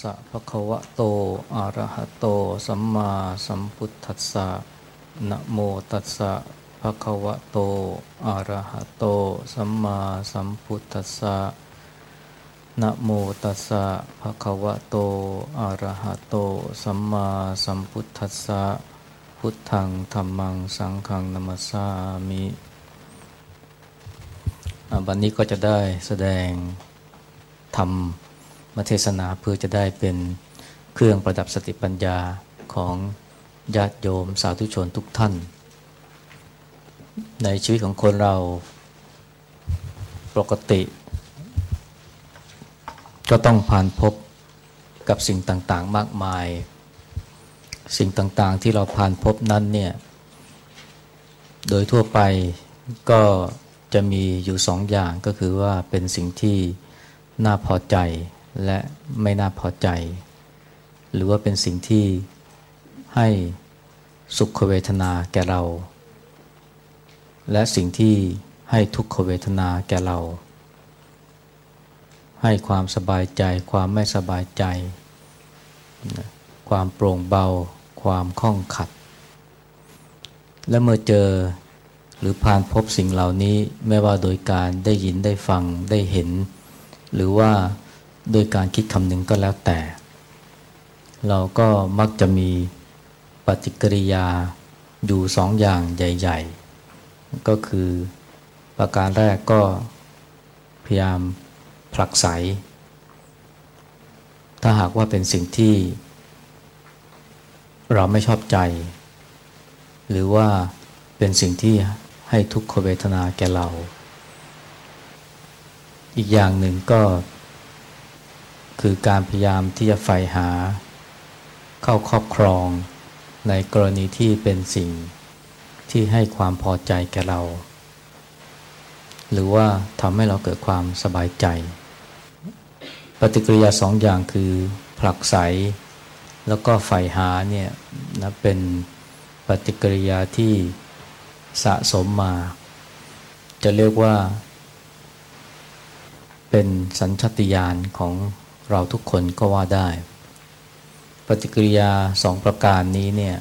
สะภะคะวะโต อะระหะโต สัมมาสัมพุทธัสสะ นะโมตัสสะภะคะวะโต อะระหะโต สัมมาสัมพุทธัสสะ นะโมตัสสะภะคะวะโต อะระหะโต สัมมาสัมพุทธัสสะ พุทธังธรรมัง สังฆังนัมสามิวันนี้ก็จะได้แสดงธรรม มาเทศนาเพื่อจะได้เป็นเครื่องประดับสติปัญญาของญาติโยมสาธุชนทุกท่าน ในชีวิตของคนเราปกติ ก็ต้องผ่านพบกับสิ่งต่างๆ มากมาย สิ่งต่างๆที่เราผ่านพบนั้นเนี่ยโดยทั่วไปก็จะมีอยู่สองอย่างก็คือว่าเป็นสิ่งที่น่าพอใจ และไม่น่าพอใจ หรือว่าเป็นสิ่งที่ให้สุขเวทนาแก่เรา และสิ่งที่ให้ทุกขเวทนาแก่เรา ให้ความสบายใจ ความไม่สบายใจ ความโปร่งเบา ความคล่องขัด และเมื่อเจอหรือผ่านพบสิ่งเหล่านี้ไม่ว่าโดยการได้ยินได้ฟังได้เห็น หรือว่า โดยการคิดคำหนึ่งก็แล้วแต่ เราก็มักจะมีปฏิกิริยาอยู่สองอย่างใหญ่ ๆ ก็คือประการแรกก็พยายามผลักไส ถ้าหากว่าเป็นสิ่งที่ เราไม่ชอบใจ หรือว่าเป็นสิ่งที่ให้ทุกขเวทนาแก่เรา อีกอย่างหนึ่งก็ คือการพยายามที่จะใฝ่หา เข้าครอบครอง ในกรณีที่เป็นสิ่งที่ให้ความพอใจแก่เรา หรือว่าทำให้เราเกิดความสบายใจ ปฏิกิริยาสองอย่างคือผลักไส แล้วก็ใฝ่หาเนี่ยนะเป็นปฏิกิริยาที่สะสมมา จะเรียกว่า เป็นสัญชตาตญาณของ เราทุกคนก็ว่าได้ ปฏิกิริยาสองประการนี้เนี่ย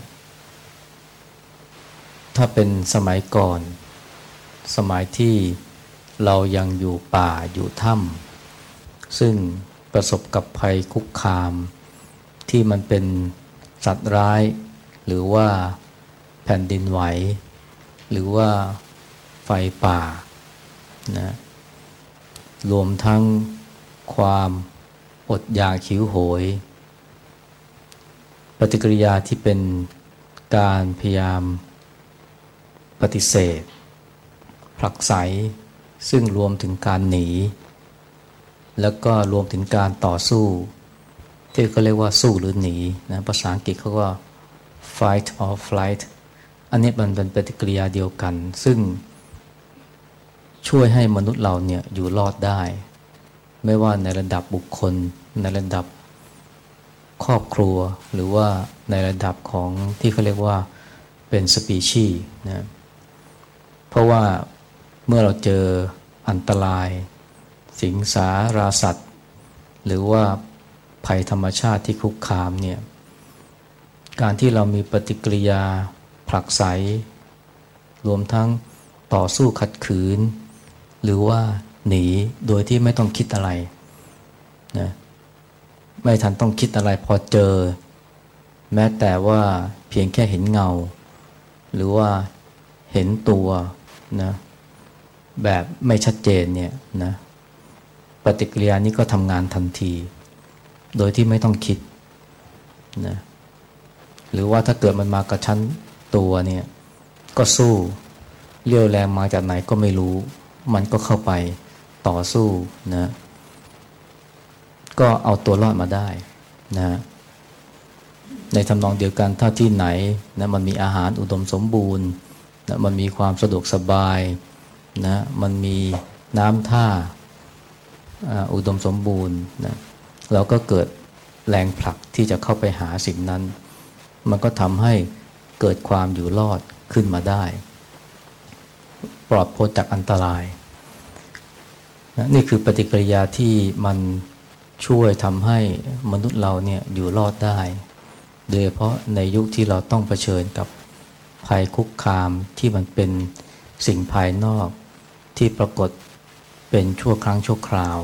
ถ้าเป็นสมัยก่อน สมัยที่เรายังอยู่ป่าอยู่ถ้ำซึ่งประสบกับภัยคุกคาม ที่มันเป็นสัตว์ร้าย หรือว่าแผ่นดินไหว หรือว่าไฟป่านะรวมทั้งความ อดอยากหิวโหย ปฏิกิริยาที่เป็นการพยายามปฏิเสธ ผลักไสซึ่งรวมถึงการหนี แล้วก็รวมถึงการต่อสู้ ที่เขาเรียกว่าสู้หรือหนีนะภาษาอังกฤษเขาก็ fight or flight อันนี้มันเป็นปฏิกิริยาเดียวกัน ซึ่งช่วยให้มนุษย์เราเนี่ยอยู่รอดได้ ไม่ว่าในระดับบุคคล ในระดับครอบครัว หรือว่าในระดับของที่เขาเรียกว่าเป็นสปีชีนะเพราะว่าเมื่อเราเจออันตราย สิงสาราสัตว์ หรือว่าภัยธรรมชาติที่คุกคามเนี่ยการที่เรามีปฏิกิริยาผลักไสรวมทั้งต่อสู้ขัดขืน หรือว่า หนีโดยที่ไม่ต้องคิดอะไรนะไม่ทันต้องคิดอะไรพอเจอ แม้แต่ว่าเพียงแค่เห็นเงา หรือว่าเห็นตัวนะแบบไม่ชัดเจนเนี่ยนะปฏิกิริยานี้ก็ทำงานทันที โดยที่ไม่ต้องคิดนะหรือว่าถ้าเกิดมันมากระชั้นตัวเนี่ยก็สู้เลี้ยวแรงมาจากไหนก็ไม่รู้ มันก็เข้าไป ต่อสู้นะ ก็เอาตัวรอดมาได้นะ ในทำนองเดียวกันถ้าที่ไหนนะมันมีอาหารอุดมสมบูรณ์นะมันมีความสะดวกสบายนะมันมีน้ำท่าอุดมสมบูรณ์นะเราก็เกิดแรงผลักที่จะเข้าไปหาสิ่งนั้น มันก็ทำให้เกิดความอยู่รอดขึ้นมาได้ ปลอดพ้นจากอันตราย นี่คือปฏิกิริยาที่มันช่วยทำให้มนุษย์เราเนี่ยอยู่รอดได้ โดยเฉพาะในยุคที่เราต้องเผชิญกับภัยคุกคามที่มันเป็นสิ่งภายนอกที่ปรากฏเป็นชั่วครั้งชั่วคราว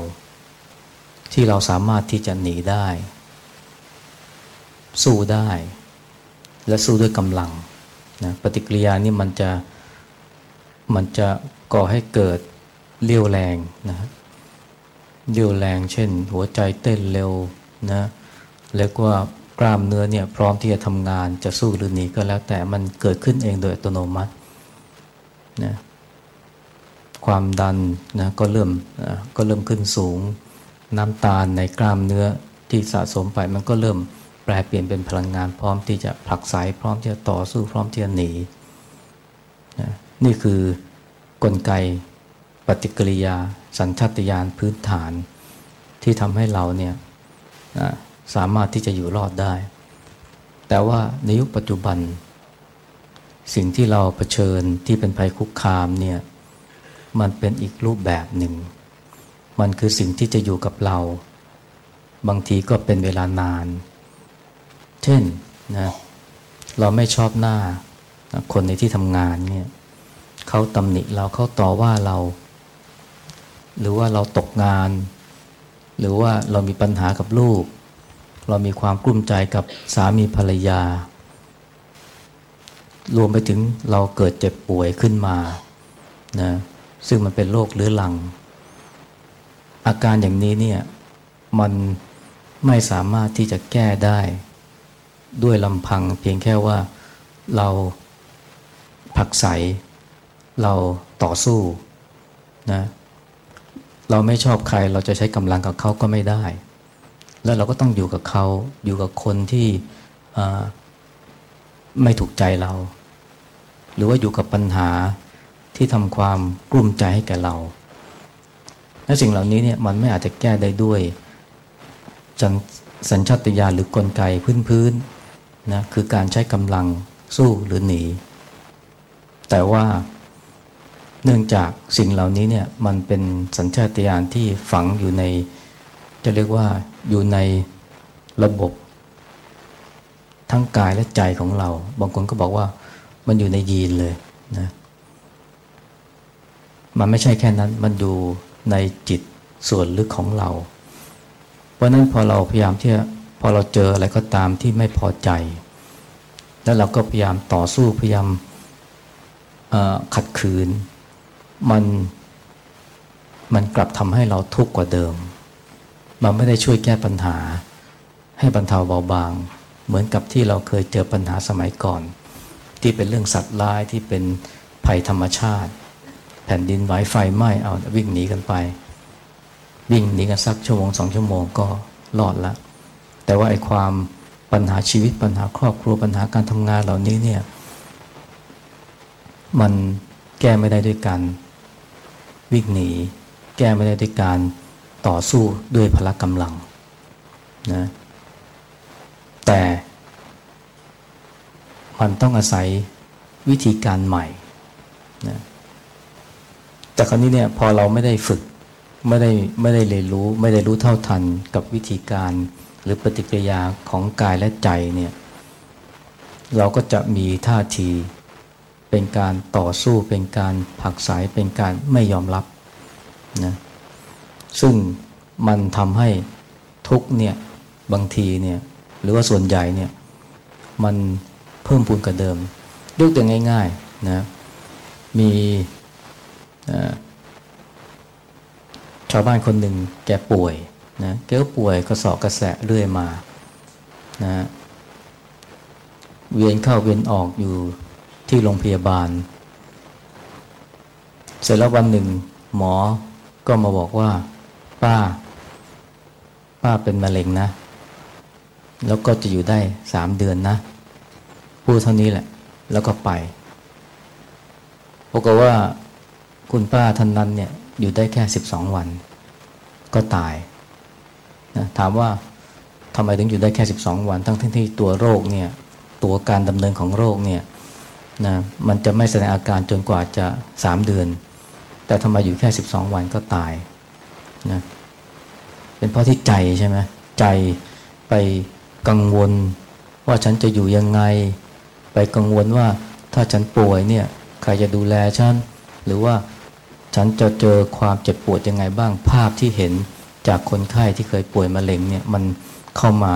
ที่เราสามารถที่จะหนีได้ สู้ได้ และสู้ด้วยกำลังนะปฏิกิริยานี่มันจะมันจะก่อให้เกิด เลี้ยวแรงนะเลี้ยวแรง เช่น หัวใจเต้นเร็วนะแล้วก็กล้ามเนื้อเนี่ยพร้อมที่จะทำงานจะสู้หรือหนีก็แล้วแต่มันเกิดขึ้นเองโดยอัตโนมัตินะความดันนะก็เริ่มก็เริ่มขึ้นสูง น้ำตาลในกล้ามเนื้อที่สะสมไปมันก็เริ่มแปลเปลี่ยนเป็นพลังงานพร้อมที่จะผลักไสพร้อมที่จะต่อสู้พร้อมที่จะหนีนะนี่คือกลไก ปฏิกิริยา สัญชาตญาณพื้นฐาน ที่ทำให้เราเนี่ยสามารถที่จะอยู่รอดได้ แต่ว่าในยุคปัจจุบัน สิ่งที่เราเผชิญที่เป็นภัยคุกคามเนี่ยมันเป็นอีกรูปแบบหนึ่ง มันคือสิ่งที่จะอยู่กับเรา บางทีก็เป็นเวลานาน เช่นนะเราไม่ชอบหน้าคนในที่ทำงานเนี่ยเขาตำหนิเราเขาต่อว่าเรา หรือว่าเราตกงาน หรือว่าเรามีปัญหากับลูก เรามีความกลุ้มใจกับสามีภรรยา รวมไปถึงเราเกิดเจ็บป่วยขึ้นมานะซึ่งมันเป็นโรคเรื้อรัง อาการอย่างนี้เนี่ยมันไม่สามารถที่จะแก้ได้ ด้วยลำพังเพียงแค่ว่าเราผักใสเราต่อสู้นะ เราไม่ชอบใครเราจะใช้กำลังกับเขาก็ไม่ได้ แล้วเราก็ต้องอยู่กับเขาอยู่กับคนที่ไม่ถูกใจเรา หรือว่าอยู่กับปัญหาที่ทำความกลุ้มใจให้แก่เราและสิ่งเหล่านี้เนี่ยมันไม่อาจจะแก้ได้ด้วยสัญชาตญาณหรือกลไกพื้นๆนะคือการใช้กำลังสู้หรือหนี แต่ว่า เนื่องจากสิ่งเหล่านี้เนี่ยมันเป็นสัญชาตญาณที่ฝังอยู่ใน จะเรียกว่าอยู่ในระบบ ทั้งกายและใจของเรา บางคนก็บอกว่ามันอยู่ในยีนเลยนะมันไม่ใช่แค่นั้นมันอยู่ในจิตส่วนลึกของเรา เพราะนั้นพอเราพยายามที่พอเราเจออะไรก็ตามที่ไม่พอใจ แล้วเราก็พยายามต่อสู้พยายามขัดขืน มันมันกลับทำให้เราทุกข์กว่าเดิม มันไม่ได้ช่วยแก้ปัญหา ให้บรรเทาเบาบาง เหมือนกับที่เราเคยเจอปัญหาสมัยก่อน ที่เป็นเรื่องสัตว์ร้ายที่เป็นภัยธรรมชาติ แผ่นดินไหวไฟไหม้เอาวิ่งหนีกันไป วิ่งหนีกันสักชั่วโมงสองชั่วโมงก็รอดละ แต่ว่าไอ้ความปัญหาชีวิตปัญหาครอบครัวปัญหาการทำงานเหล่านี้เนี่ยมันแก้ไม่ได้ด้วยการ วิ่งหนี แก้ไม่ได้ด้วยการต่อสู้ด้วยพละกำลังนะแต่มันต้องอาศัยวิธีการใหม่นะแต่คราวนี้เนี่ยพอเราไม่ได้ฝึกไม่ได้ไม่ได้เรียนรู้ ไม่ได้รู้เท่าทันกับวิธีการหรือปฏิกิริยาของกายและใจเนี่ยเราก็จะมีท่าที เป็นการต่อสู้เป็นการผักสายเป็นการไม่ยอมรับนะซึ่งมันทำให้ทุกเนี่ยบางทีเนี่ยหรือว่าส่วนใหญ่เนี่ยมันเพิ่มพูนกว่าเดิม ยกตัวง่ายๆนะมีชาวบ้านคนหนึ่งแกป่วยนะแกก็ป่วยกระสอบกระแสะเรื่อยมานะเวียนเข้าเวียนออกอยู่ ที่โรงพยาบาล เสร็จแล้ววันหนึ่ง หมอก็มาบอกว่า ป้า ป้าเป็นมะเร็งนะ แล้วก็จะอยู่ได้สามเดือนนะ พูดเท่านี้แหละ แล้วก็ไปปรากฏว่าคุณป้าท่านนั้นเนี่ยอยู่ได้แค่สิบสองวัน ก็ตายนะถามว่าทำไมถึงอยู่ได้แค่สิบสองวัน ทั้งที่ตัวโรคเนี่ย ตัวการดำเนินของโรคเนี่ย นะมันจะไม่แสดงอาการจนกว่าจะสามเดือน แต่ทำไมอยู่แค่สิบสองวันก็ตายนะเป็นเพราะที่ใจใช่ไหมใจไปกังวลว่าฉันจะอยู่ยังไง ไปกังวลว่าถ้าฉันป่วยเนี่ยใครจะดูแลฉันหรือว่าฉันจะเจอความเจ็บปวดยังไงบ้างภาพที่เห็นจากคนไข้ที่เคยป่วยมะเร็งเนี่ยมันเข้ามา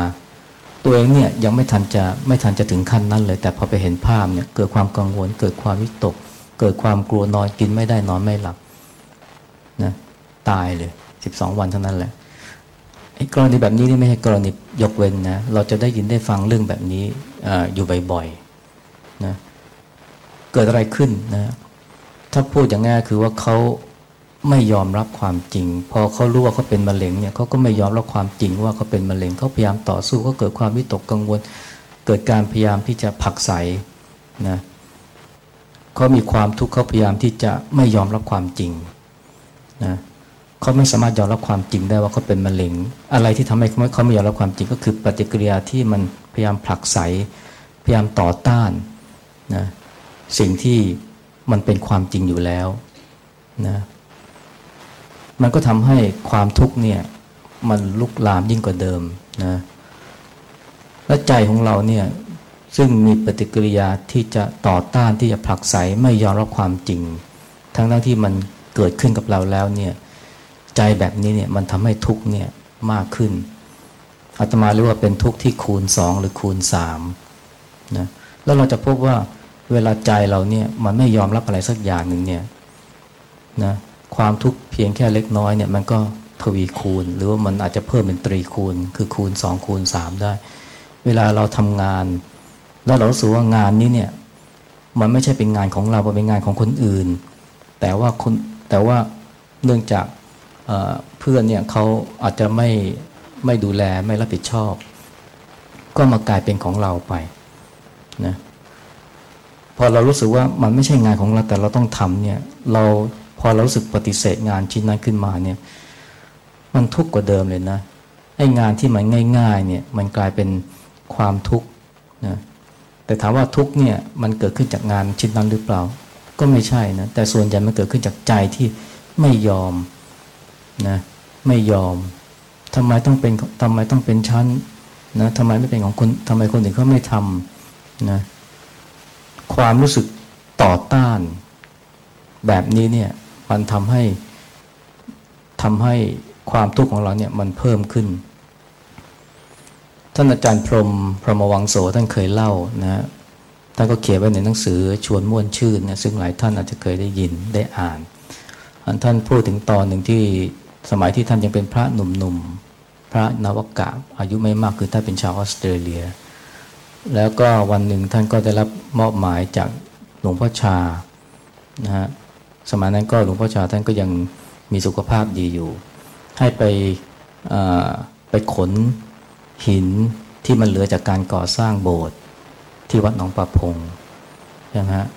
ตัวเองเนี่ยยังไม่ทันจะไม่ทันจะถึงขั้นนั้นเลย แต่พอไปเห็นภาพเนี่ยเกิดความกังวล เกิดความวิตก เกิดความกลัวนอนกินไม่ได้นอนไม่หลับนะตายเลยสิบสองวันเท่านั้นแหละไอ้กรณีแบบนี้นี่ไม่ใช่กรณียกเว้นนะเราจะได้ยินได้ฟังเรื่องแบบนี้ออยู่บ่อยๆนะเกิดอะไรขึ้นนะถ้าพูดอย่างง่ายคือว่าเขา ไม่ยอมรับความจริง พอเขารู้ว่าเขาเป็นมะเร็งเนี่ยเขาก็ไม่ยอมรับความจริงว่าเขาเป็นมะเร็งเขาพยายามต่อสู้เขาเกิดความวิตกกังวล เกิดการพยายามที่จะผักใสนะเขามีความทุกข์เขาพยายามที่จะไม่ยอมรับความจริงนะเขาไม่สามารถยอมรับความจริงได้ว่าเขาเป็นมะเร็ง อะไรที่ทำให้เขาไม่ยอมรับความจริงก็คือปฏิกิริยาที่มันพยายามผลักใสพยายามต่อต้านนะสิ่งที่มันเป็นความจริงอยู่แล้วนะ มันก็ทำให้ความทุกข์เนี่ย มันลุกลามยิ่งกว่าเดิมนะและใจของเราเนี่ย ซึ่งมีปฏิกิริยาที่จะต่อต้านที่จะผลักไสไม่ยอมรับความจริง ทั้งทั้งที่มันเกิดขึ้นกับเราแล้วเนี่ย ใจแบบนี้เนี่ยมันทำให้ทุกข์เนี่ยมากขึ้นอาตมาเรียกว่าเป็นทุกข์ที่คูณสองหรือคูณสามนะแล้วเราจะพบว่าเวลาใจเราเนี่ยมันไม่ยอมรับอะไรสักอย่างหนึ่งเนี่ยนะ ความทุกข์เพียงแค่เล็กน้อยเนี่ยมันก็ทวีคูณ หรือว่ามันอาจจะเพิ่มเป็นตรีคูณ คือคูณสองคูณสามได้ เวลาเราทำงาน แล้วเรารู้สูว่างานนี้เนี่ยมันไม่ใช่เป็นงานของเราเป็นงานของคนอื่น แต่ว่าคนแต่ว่าเนื่องจากเพื่อนเนี่ยเขาอาจจะไม่ไม่ดูแลไม่รับผิดชอบ ก็มากลายเป็นของเราไปนะพอเรารู้สึกว่ามันไม่ใช่งานของเราแต่เราต้องทำเนี่ยเรา พอเรารู้สึกปฏิเสธงานชิ้นนั้นขึ้นมาเนี่ย มันทุกข์กว่าเดิมเลยนะไอ้งานที่มันง่ายๆเนี่ยมันกลายเป็นความทุกข์นะแต่ถามว่าทุกข์เนี่ยมันเกิดขึ้นจากงานชิ้นนั้นหรือเปล่า ก็ไม่ใช่นะแต่ส่วนใหญ่มันเกิดขึ้นจากใจที่ไม่ยอมนะไม่ยอมทำไมต้องเป็นทำไมต้องเป็นชั้นนะทำไมไม่เป็นของคนทำไมคนอื่นเขาไม่ทำนะความรู้สึกต่อต้าน แบบนี้เนี่ย มันทำให้ทำให้ความทุกข์ของเราเนี่ยมันเพิ่มขึ้น ท่านอาจารย์พรมพรหมวังโสท่านเคยเล่านะท่านก็เขียนไว้ในหนังสือชวนม่วนชื่นนะซึ่งหลายท่านอาจจะเคยได้ยินได้อ่านท่านพูดถึงตอนหนึ่งที่สมัยที่ท่านยังเป็นพระหนุ่มๆพระนวกะอายุไม่มากคือท่านเป็นชาวออสเตรเลีย แล้วก็วันหนึ่งท่านก็ได้รับมอบหมายจากหลวงพ่อชานะฮะ สมัยนั้นก็หลวงพ่อชาท่านก็ยังมีสุขภาพดีอยู่ ให้ไปไปขนหินที่มันเหลือจากการก่อสร้างโบสถ์ที่วัดหนองประพงใช่ไหมฮะ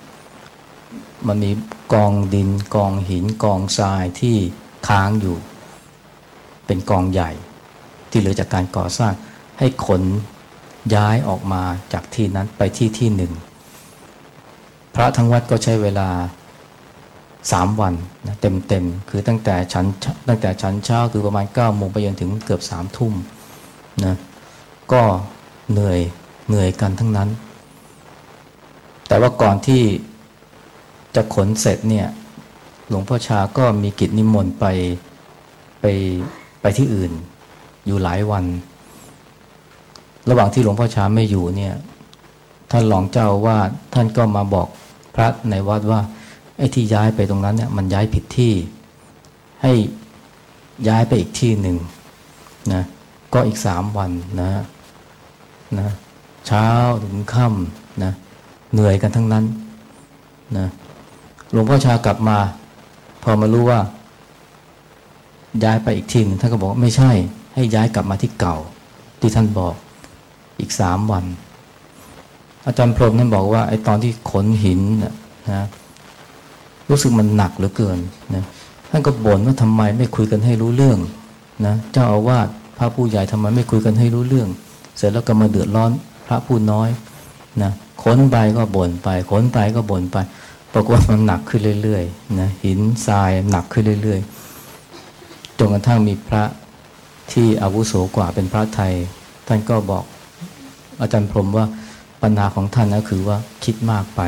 มันมีกองดินกองหินกองทรายที่ค้างอยู่ เป็นกองใหญ่ ที่เหลือจากการก่อสร้าง ให้ขนย้ายออกมาจากที่นั้นไปที่ที่หนึ่ง พระทั้งวัดก็ใช้เวลา สามวันนะเต็มเต็มคือตั้งแต่ชั้นตั้งแต่ชั้นเช้าคือประมาณเก้าโมงไปจนถึงเกือบสามทุ่มนะก็เหนื่อยเหนื่อยกันทั้งนั้น แต่ว่าก่อนที่จะขนเสร็จเนี่ยหลวงพ่อชาก็มีกิจนิมนต์ไปไปไปที่อื่น อยู่หลายวัน ระหว่างที่หลวงพ่อชาไม่อยู่เนี่ยท่านหลองเจ้าว่าท่านก็มาบอกพระในวัดว่า อ้ที่ย้ายไปตรงนั้นเนี่ยมันย้ายผิดที่ ให้ย้ายไปอีกที่หนึ่งนะก็อีกสามวันนะนะเช้าถึงค่ำนะเหนื่อยกันทั้งนั้นนะหลวงพ่อชากลับมา พอมารู้ว่า ย้ายไปอีกที่หนึ่งท่านก็บอกไม่ใช่ ให้ย้ายกลับมาที่เก่า ที่ท่านบอกอีกสามวัน อาจารย์พรมท่านบอกว่าไอ้ตอนที่ขนหินนะ รู้สึกมันหนักเหลือเกินนะท่านก็บ่นว่าทำไมไม่คุยกันให้รู้เรื่องนะเจ้าอาวาสพระผู้ใหญ่ทำไมไม่คุยกันให้รู้เรื่อง เสร็จแล้วก็มาเดือดร้อนพระผู้น้อยนะขนไปก็บ่นไปขนไปก็บ่นไปปรากฏว่ามันหนักขึ้นเรื่อยๆนะหินทรายหนักขึ้นเรื่อยๆจนกระทั่งมีพระที่อาวุโสกว่าเป็นพระไทย ท่านก็บอกอาจารย์พรมว่าปัญหาของท่านนะคือว่าคิดมากไป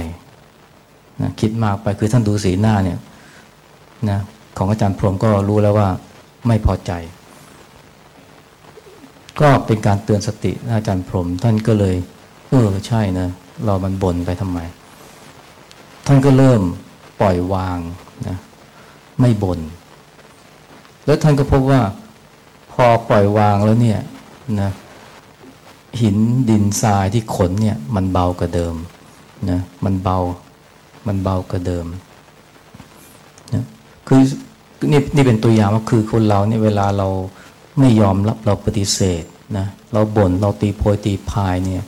นะคิดมากไปคือท่านดูสีหน้าเนี่ยนะของอาจารย์พรมก็รู้แล้วว่าไม่พอใจ ก็เป็นการเตือนสติอาจารย์พรม ท่านก็เลยเออใช่นะเรามันบ่นไปทำไม ท่านก็เริ่มปล่อยวางนะไม่บน่นแล้วท่านก็พบว่าพอปล่อยวางแล้วเนี่ยนะหินดินทรายที่ขนเนี่ย มันเบากว่าเดิมนะมันเบา มันเบากว่าเดิมนะคือนี่นี่เป็นตัวอย่างว่าคือคนเราเนี่ยเวลาเราไม่ยอมรับเราปฏิเสธนะเราบน่นเราตีโพยตีพายเนี่ย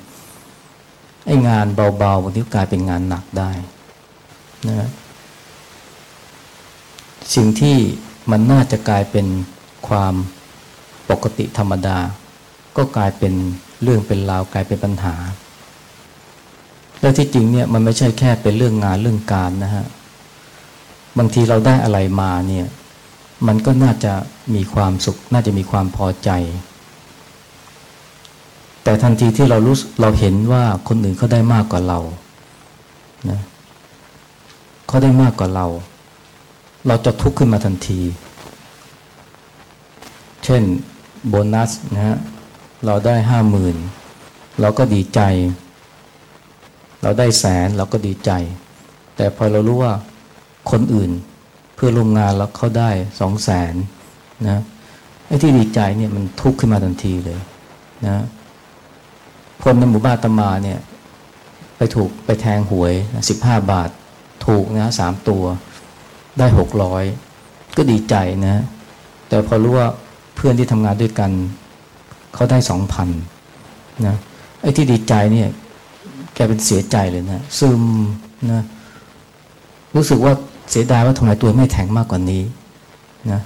ไอ้งานเบาๆบางทีกลายเป็นงานหนักได้นะสิ่งที่มันน่าจะกลายเป็นความปกติธรรมดา ก็กลายเป็นเรื่องเป็นราวกลายเป็นปัญหา แล้วที่จริงเนี่ยมันไม่ใช่แค่เป็นเรื่องงานเรื่องการนะฮะบางทีเราได้อะไรมาเนี่ยมันก็น่าจะมีความสุข น่าจะมีความพอใจ แต่ทันทีที่เรารู้เราเห็นว่าคนอื่นเขาได้มากกว่าเรานะเขาได้มากกว่าเรา เราจะทุกข์ขึ้นมาทันที เช่นโบนัสนะฮะเราได้ห้าหมื่นเราก็ดีใจ เราได้แสนเราก็ดีใจ แต่พอเรารู้ว่าคนอื่นเพื่อร่วมงานแล้วเขาได้สองแสนนะไอ้ที่ดีใจเนี่ยมันทุกข์ขึ้นมาทันทีเลยนะคนในหมู่บ้านตมาเนี่ยไปถูกไปแทงหวยสิบห้าบาท ถูกนะสามตัว ได้หกร้อยก็ดีใจนะ แต่พอรู้ว่าเพื่อนที่ทำงานด้วยกัน เขาได้สองพันนะไอ้ที่ดีใจเนี่ย แกเป็นเสียใจเลยนะซึมนะรู้สึกว่าเสียดายว่าทำไมตัวไม่แข็งมากกว่านี้นะ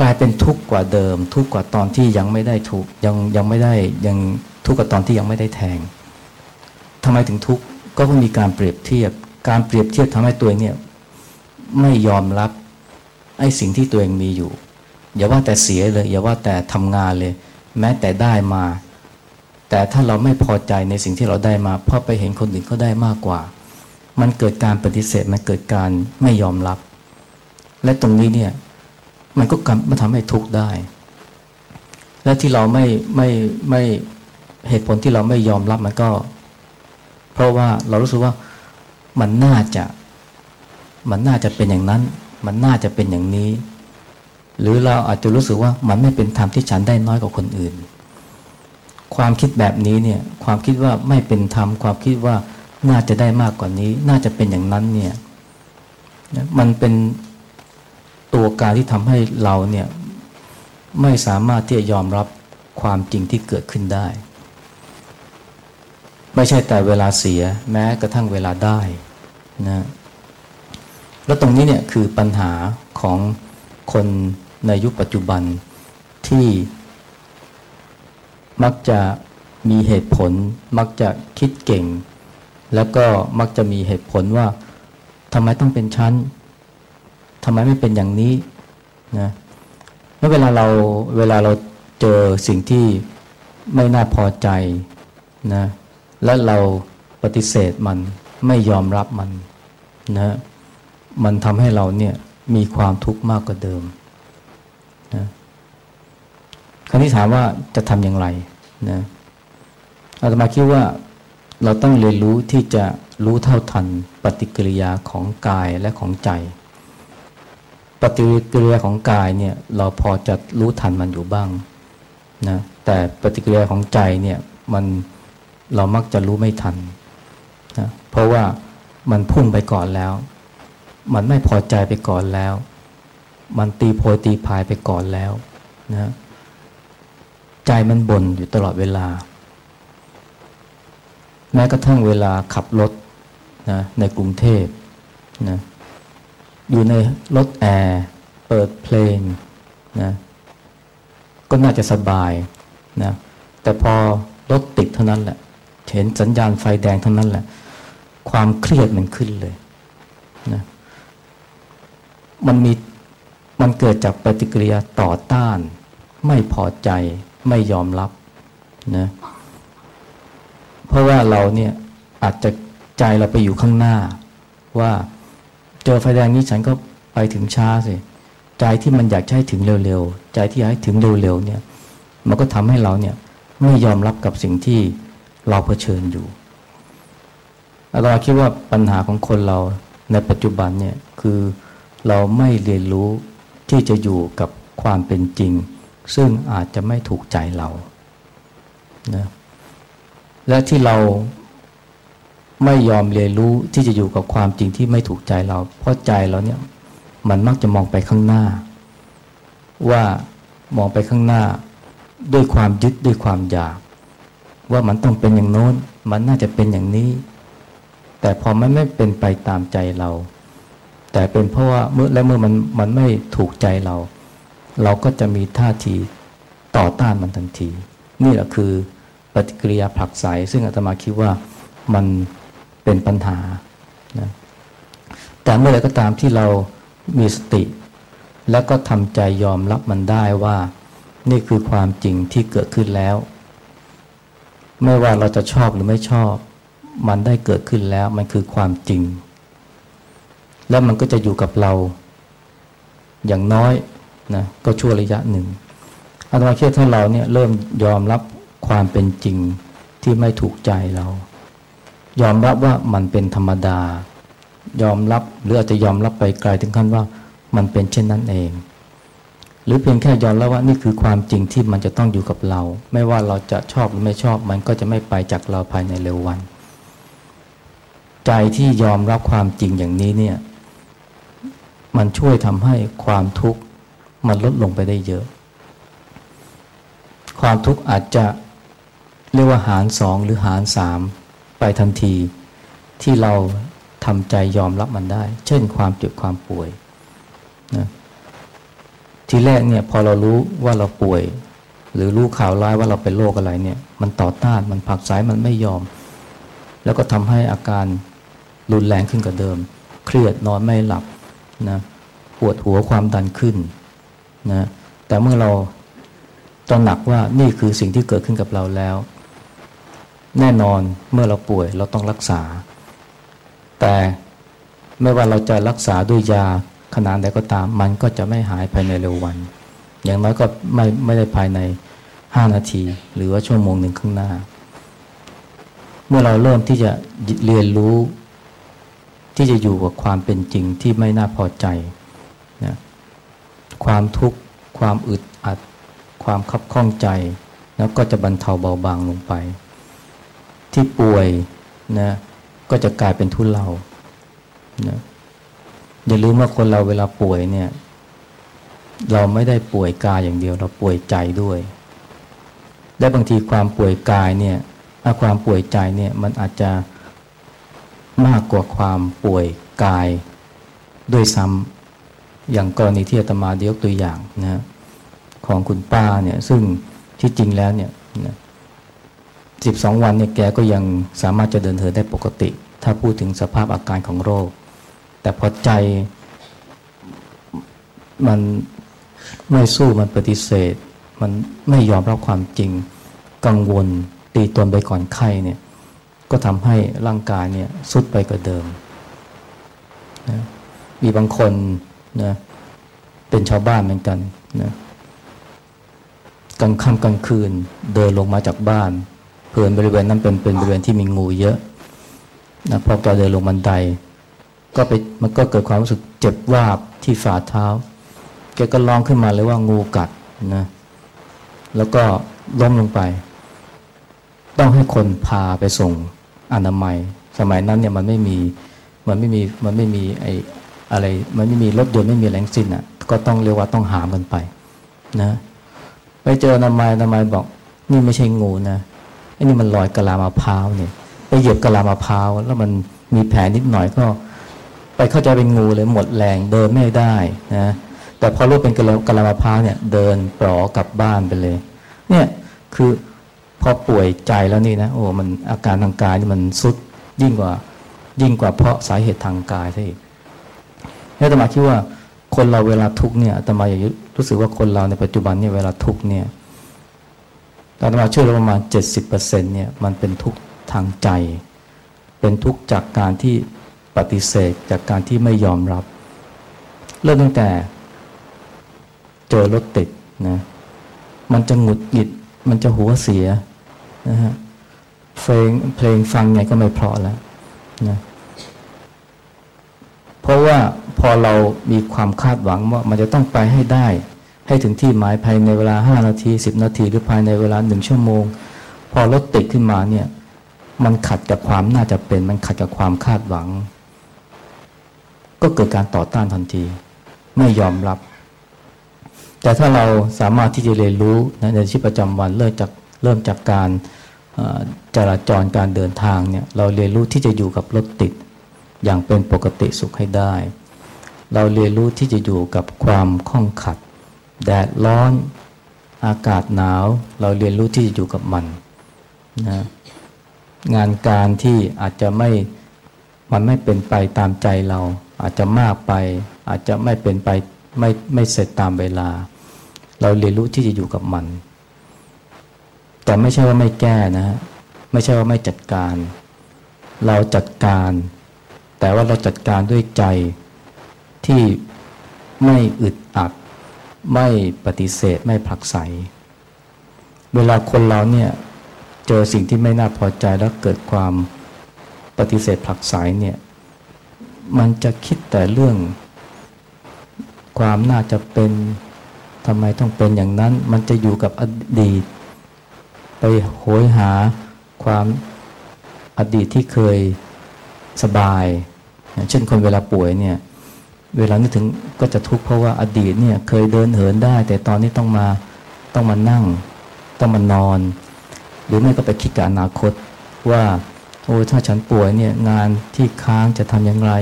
กลายเป็นทุกข์กว่าเดิม ทุกข์กว่าตอนที่ยังไม่ได้ถูกยังยังไม่ได้ยังทุกข์กว่าตอนที่ยังไม่ได้แทงทำไมถึงทุกข์ก็เพราะมีการเปรียบเทียบ การเปรียบเทียบทำให้ตัวเองเนี่ยไม่ยอมรับไอ้สิ่งที่ตัวเองมีอยู่ อย่าว่าแต่เสียเลย อย่าว่าแต่ทำงานเลย แม้แต่ได้มา แต่ถ้าเราไม่พอใจในสิ่งที่เราได้มาเพราะไปเห็นคนอื่นเขาได้มากกว่า มันเกิดการปฏิเสธมันเกิดการไม่ยอมรับ และตรงนี้เนี่ยมันก็กำมาทำให้ทุกข์ได้ และที่เราไม่ไม่ไม่เหตุผลที่เราไม่ยอมรับมันก็ เพราะว่าเรารู้สึกว่ามันน่าจะมันน่าจะเป็นอย่างนั้น มันน่าจะเป็นอย่างนี้ หรือเราอาจจะรู้สึกว่ามันไม่เป็นธรรมที่ฉันได้น้อยกว่าคนอื่น ความคิดแบบนี้เนี่ยความคิดว่าไม่เป็นธรรมความคิดว่าน่าจะได้มากกว่านี้ น่าจะเป็นอย่างนั้นเนี่ยมันเป็นตัวการที่ทำให้เราเนี่ยไม่สามารถที่จะยอมรับความจริงที่เกิดขึ้นได้ ไม่ใช่แต่เวลาเสียแม้กระทั่งเวลาได้นะแล้วตรงนี้เนี่ยคือปัญหาของคนในยุคปัจจุบันที่ มักจะมีเหตุผล มักจะคิดเก่ง แล้วก็มักจะมีเหตุผลว่าทำไมต้องเป็นชั้นทำไมไม่เป็นอย่างนี้นะเมื่อเวลาเราเวลาเราเจอสิ่งที่ไม่น่าพอใจนะและเราปฏิเสธมันไม่ยอมรับมันนะมันทำให้เราเนี่ยมีความทุกข์มากกว่าเดิม คำที่ถามว่าจะทำอย่างไรนะอาตมาคิดว่าเราต้องเรียนรู้ที่จะรู้เท่าทันปฏิกิริยาของกายและของใจ ปฏิกิริยาของกายเนี่ยเราพอจะรู้ทันมันอยู่บ้างนะแต่ปฏิกิริยาของใจเนี่ยมันเรามักจะรู้ไม่ทันนะเพราะว่ามันพุ่งไปก่อนแล้ว มันไม่พอใจไปก่อนแล้ว มันตีโพยตีพายไปก่อนแล้วนะ ใจมันบ่นอยู่ตลอดเวลา แม้กระทั่งเวลาขับรถนะในกรุงเทพนะอยู่ในรถแอร์เปิดเพลงนะก็น่าจะสบายนะแต่พอรถติดเท่านั้นแหละเห็นสัญญาณไฟแดงเท่านั้นแหละ ความเครียดมันขึ้นเลยนะมันมีมันเกิดจากปฏิกิริยาต่อต้าน ไม่พอใจ ไม่ยอมรับนะเพราะว่าเราเนี่ยอาจจะใจเราไปอยู่ข้างหน้า ว่าเจอไฟแดงนี้ฉันก็ไปถึงช้าสิใจที่มันอยากให้ถึงเร็วๆใจที่อยากให้ถึงเร็วๆเนี่ย มันก็ทำให้เราเนี่ยไม่ยอมรับกับสิ่งที่เราเผชิญอยู่เราคิดว่าปัญหาของคนเราในปัจจุบันเนี่ยคือเราไม่เรียนรู้ที่จะอยู่กับความเป็นจริง ซึ่งอาจจะไม่ถูกใจเรานะและที่เราไม่ยอมเรียนรู้ที่จะอยู่กับความจริงที่ไม่ถูกใจเรา เพราะใจเราเนี่ยมันมักจะมองไปข้างหน้า ว่ามองไปข้างหน้า ด้วยความยึดด้วยความอยาก ว่ามันต้องเป็นอย่างโน้น มันน่าจะเป็นอย่างนี้ แต่พอมันไม่เป็นไปตามใจเรา แต่เป็นเพราะว่าเมื่อและเมื่อมันมันไม่ถูกใจเรา เราก็จะมีท่าทีต่อต้านมันทันที นี่แหละคือปฏิกิริยาผลักไสซึ่งอาตมาคิดว่ามันเป็นปัญหานะแต่เมื่อไรก็ตามที่เรามีสติ แล้วก็ทำใจยอมรับมันได้ว่า นี่คือความจริงที่เกิดขึ้นแล้ว ไม่ว่าเราจะชอบหรือไม่ชอบ มันได้เกิดขึ้นแล้ว มันคือความจริง แล้วมันก็จะอยู่กับเรา อย่างน้อย นะก็ชั่วระยะหนึ่งอาตมาคิดถ้าเราเนี่ยเริ่มยอมรับความเป็นจริงที่ไม่ถูกใจเรา ยอมรับว่ามันเป็นธรรมดา ยอมรับหรืออาจจะยอมรับไปไกลถึงขั้นว่ามันเป็นเช่นนั้นเอง หรือเพียงแค่ยอมรับว่านี่คือความจริงที่มันจะต้องอยู่กับเรา ไม่ว่าเราจะชอบหรือไม่ชอบ มันก็จะไม่ไปจากเราภายในเร็ววัน ใจที่ยอมรับความจริงอย่างนี้เนี่ยมันช่วยทำให้ความทุกข์ มันลดลงไปได้เยอะ ความทุกข์อาจจะเรียกว่าหารสองหรือหารสามไปทันทีที่เราทำใจยอมรับมันได้ เช่นความเจ็บความป่วยนะทีแรกเนี่ยพอเรารู้ว่าเราป่วย หรือรู้ข่าวร้ายว่าเราเป็นโรคอะไรเนี่ย มันต่อต้านมันผักสายมันไม่ยอม แล้วก็ทำให้อาการรุนแรงขึ้นกว่าเดิม เครียดนอนไม่หลับนะปวดหัวความดันขึ้น นะแต่เมื่อเราตระหนักว่านี่คือสิ่งที่เกิดขึ้นกับเราแล้ว แน่นอนเมื่อเราป่วยเราต้องรักษา แต่ไม่ว่าเราจะรักษาด้วยยาขนาดใดก็ตาม มันก็จะไม่หายภายในเร็ววัน อย่างน้อยก็ไม่ไม่ได้ภายในห้านาที หรือว่าชั่วโมงหนึ่งข้างหน้า เมื่อเราเริ่มที่จะเรียนรู้ ที่จะอยู่กับความเป็นจริงที่ไม่น่าพอใจ ความทุกข์ความอึดอัด ความคับข้องใจ แล้วก็จะบรรเทาเบาบางลงไป ที่ป่วยนะก็จะกลายเป็นทุเลานะอย่าลืมว่าคนเราเวลาป่วยเนี่ย เราไม่ได้ป่วยกายอย่างเดียว เราป่วยใจด้วย และบางทีความป่วยกายเนี่ยถ้าความป่วยใจเนี่ยมันอาจจะมากกว่าความป่วยกายด้วยซ้ำ อย่างกรณีที่อาตมาเดียกตัวอย่างนะของคุณป้าเนี่ยซึ่งที่จริงแล้วเนี่ยสิบสองวันเนี่ยแกก็ยังสามารถจะเดินเหินได้ปกติ ถ้าพูดถึงสภาพอาการของโรค แต่พอใจมันไม่สู้มันปฏิเสธ มันไม่ยอมรับความจริง กังวลตีตนไปก่อนไข้เนี่ยก็ทำให้ร่างกายเนี่ยสุดไปกว่าเดิมนะมีบางคน นะเป็นชาวบ้านเหมือนกันนะกลางค่ำกลางคืนเดินลงมาจากบ้าน เพื่อนบริเวณนั้นเป็นเป็นบริเวณที่มีงูเยอะนะพอแกเดินลงบันได ก็ไปมันก็เกิดความรู้สึกเจ็บวาบที่ฝ่าเท้า แกก็ร้องขึ้นมาเลยว่างูกัดนะแล้วก็ล้มลงไป ต้องให้คนพาไปส่งอนามัย สมัยนั้นเนี่ยมันไม่มีมันไม่มีมันไม่มีไอ อะไร มันไม่มีรถยนต์ไม่มีแรงสิ้นอะ ก็ต้องเรียกว่าต้องหามกันไป นะ ไปเจอนามัยนามัยบอก นี่ไม่ใช่งูนะไอ้นี่มันลอยกะลามะพร้าวเนี่ย ไปเหยียบกะลามะพร้าวแล้วมันมีแผลนิดหน่อยก็ ไปเข้าใจเป็นงูเลยหมดแรงเดินไม่ได้นะ แต่พอรู้เป็นกะลากะลามะพร้าวเนี่ย เดินปลอกลับบ้านไปเลย เนี่ยคือพอป่วยใจแล้วนี่นะโอ้มันอาการทางกายนี่มันสุดยิ่งกว่ายิ่งกว่าเพราะสาเหตุทางกายซะอีก นี่ตมาคิดว่าคนเราเวลาทุกเนี่ยตมาอยากรู้สึกว่าคนเราในปัจจุบันเนี่ยเวลาทุกเนี่ยตมาเชื่อว่าประมาณเจ็ดสิบเปอร์เซ็นเนี่ยมันเป็นทุกทางใจ เป็นทุกจากการที่ปฏิเสธจากการที่ไม่ยอมรับ เริ่มตั้งแต่เจอรถติดนะมันจะหงุดหงิด มันจะหัวเสียนะฮะเพลงเพลงฟังไงก็ไม่เพราะแล้วนะ เพราะว่าพอเรามีความคาดหวังว่ามันจะต้องไปให้ได้ ให้ถึงที่หมายภายในเวลาห้านาทีสิบนาที หรือภายในเวลาหนึ่งชั่วโมง พอรถติดขึ้นมาเนี่ยมันขัดกับความน่าจะเป็นมันขัดกับความคาดหวัง ก็เกิดการต่อต้านทันที ไม่ยอมรับ แต่ถ้าเราสามารถที่จะเรียนรู้ในชีวิตประจำวันเริ่มจากเริ่มจากการจราจรการเดินทางเนี่ยเราเรียนรู้ที่จะอยู่กับรถติด อย่างเป็นปกติสุขให้ได้ เราเรียนรู้ที่จะอยู่กับความข้องขัด แดดร้อน อากาศหนาว เราเรียนรู้ที่จะอยู่กับมันนะงานการที่อาจจะไม่มันไม่เป็นไปตามใจเรา อาจจะมากไป อาจจะไม่เป็นไปไม่ไม่เสร็จตามเวลา เราเรียนรู้ที่จะอยู่กับมัน แต่ไม่ใช่ว่าไม่แก้นะฮะไม่ใช่ว่าไม่จัดการ เราจัดการ แต่ว่าเราจัดการด้วยใจที่ไม่อึดอัด ไม่ปฏิเสธไม่ผลักไส เวลาคนเราเนี่ยเจอสิ่งที่ไม่น่าพอใจแล้วเกิดความปฏิเสธผลักไสเนี่ยมันจะคิดแต่เรื่อง ความน่าจะเป็นทำไมต้องเป็นอย่างนั้น มันจะอยู่กับอดีต ไปโหยหาความอดีตที่เคยสบาย เช่นคนเวลาป่วยเนี่ย เวลานึกถึงก็จะทุกข์เพราะว่าอดีตเนี่ยเคยเดินเหินได้ แต่ตอนนี้ต้องมาต้องมานั่ง ต้องมานอน หรือไม่ก็ไปคิดกับอนาคตว่าโอ้ถ้าฉันป่วยเนี่ยงานที่ค้างจะทำอย่างไร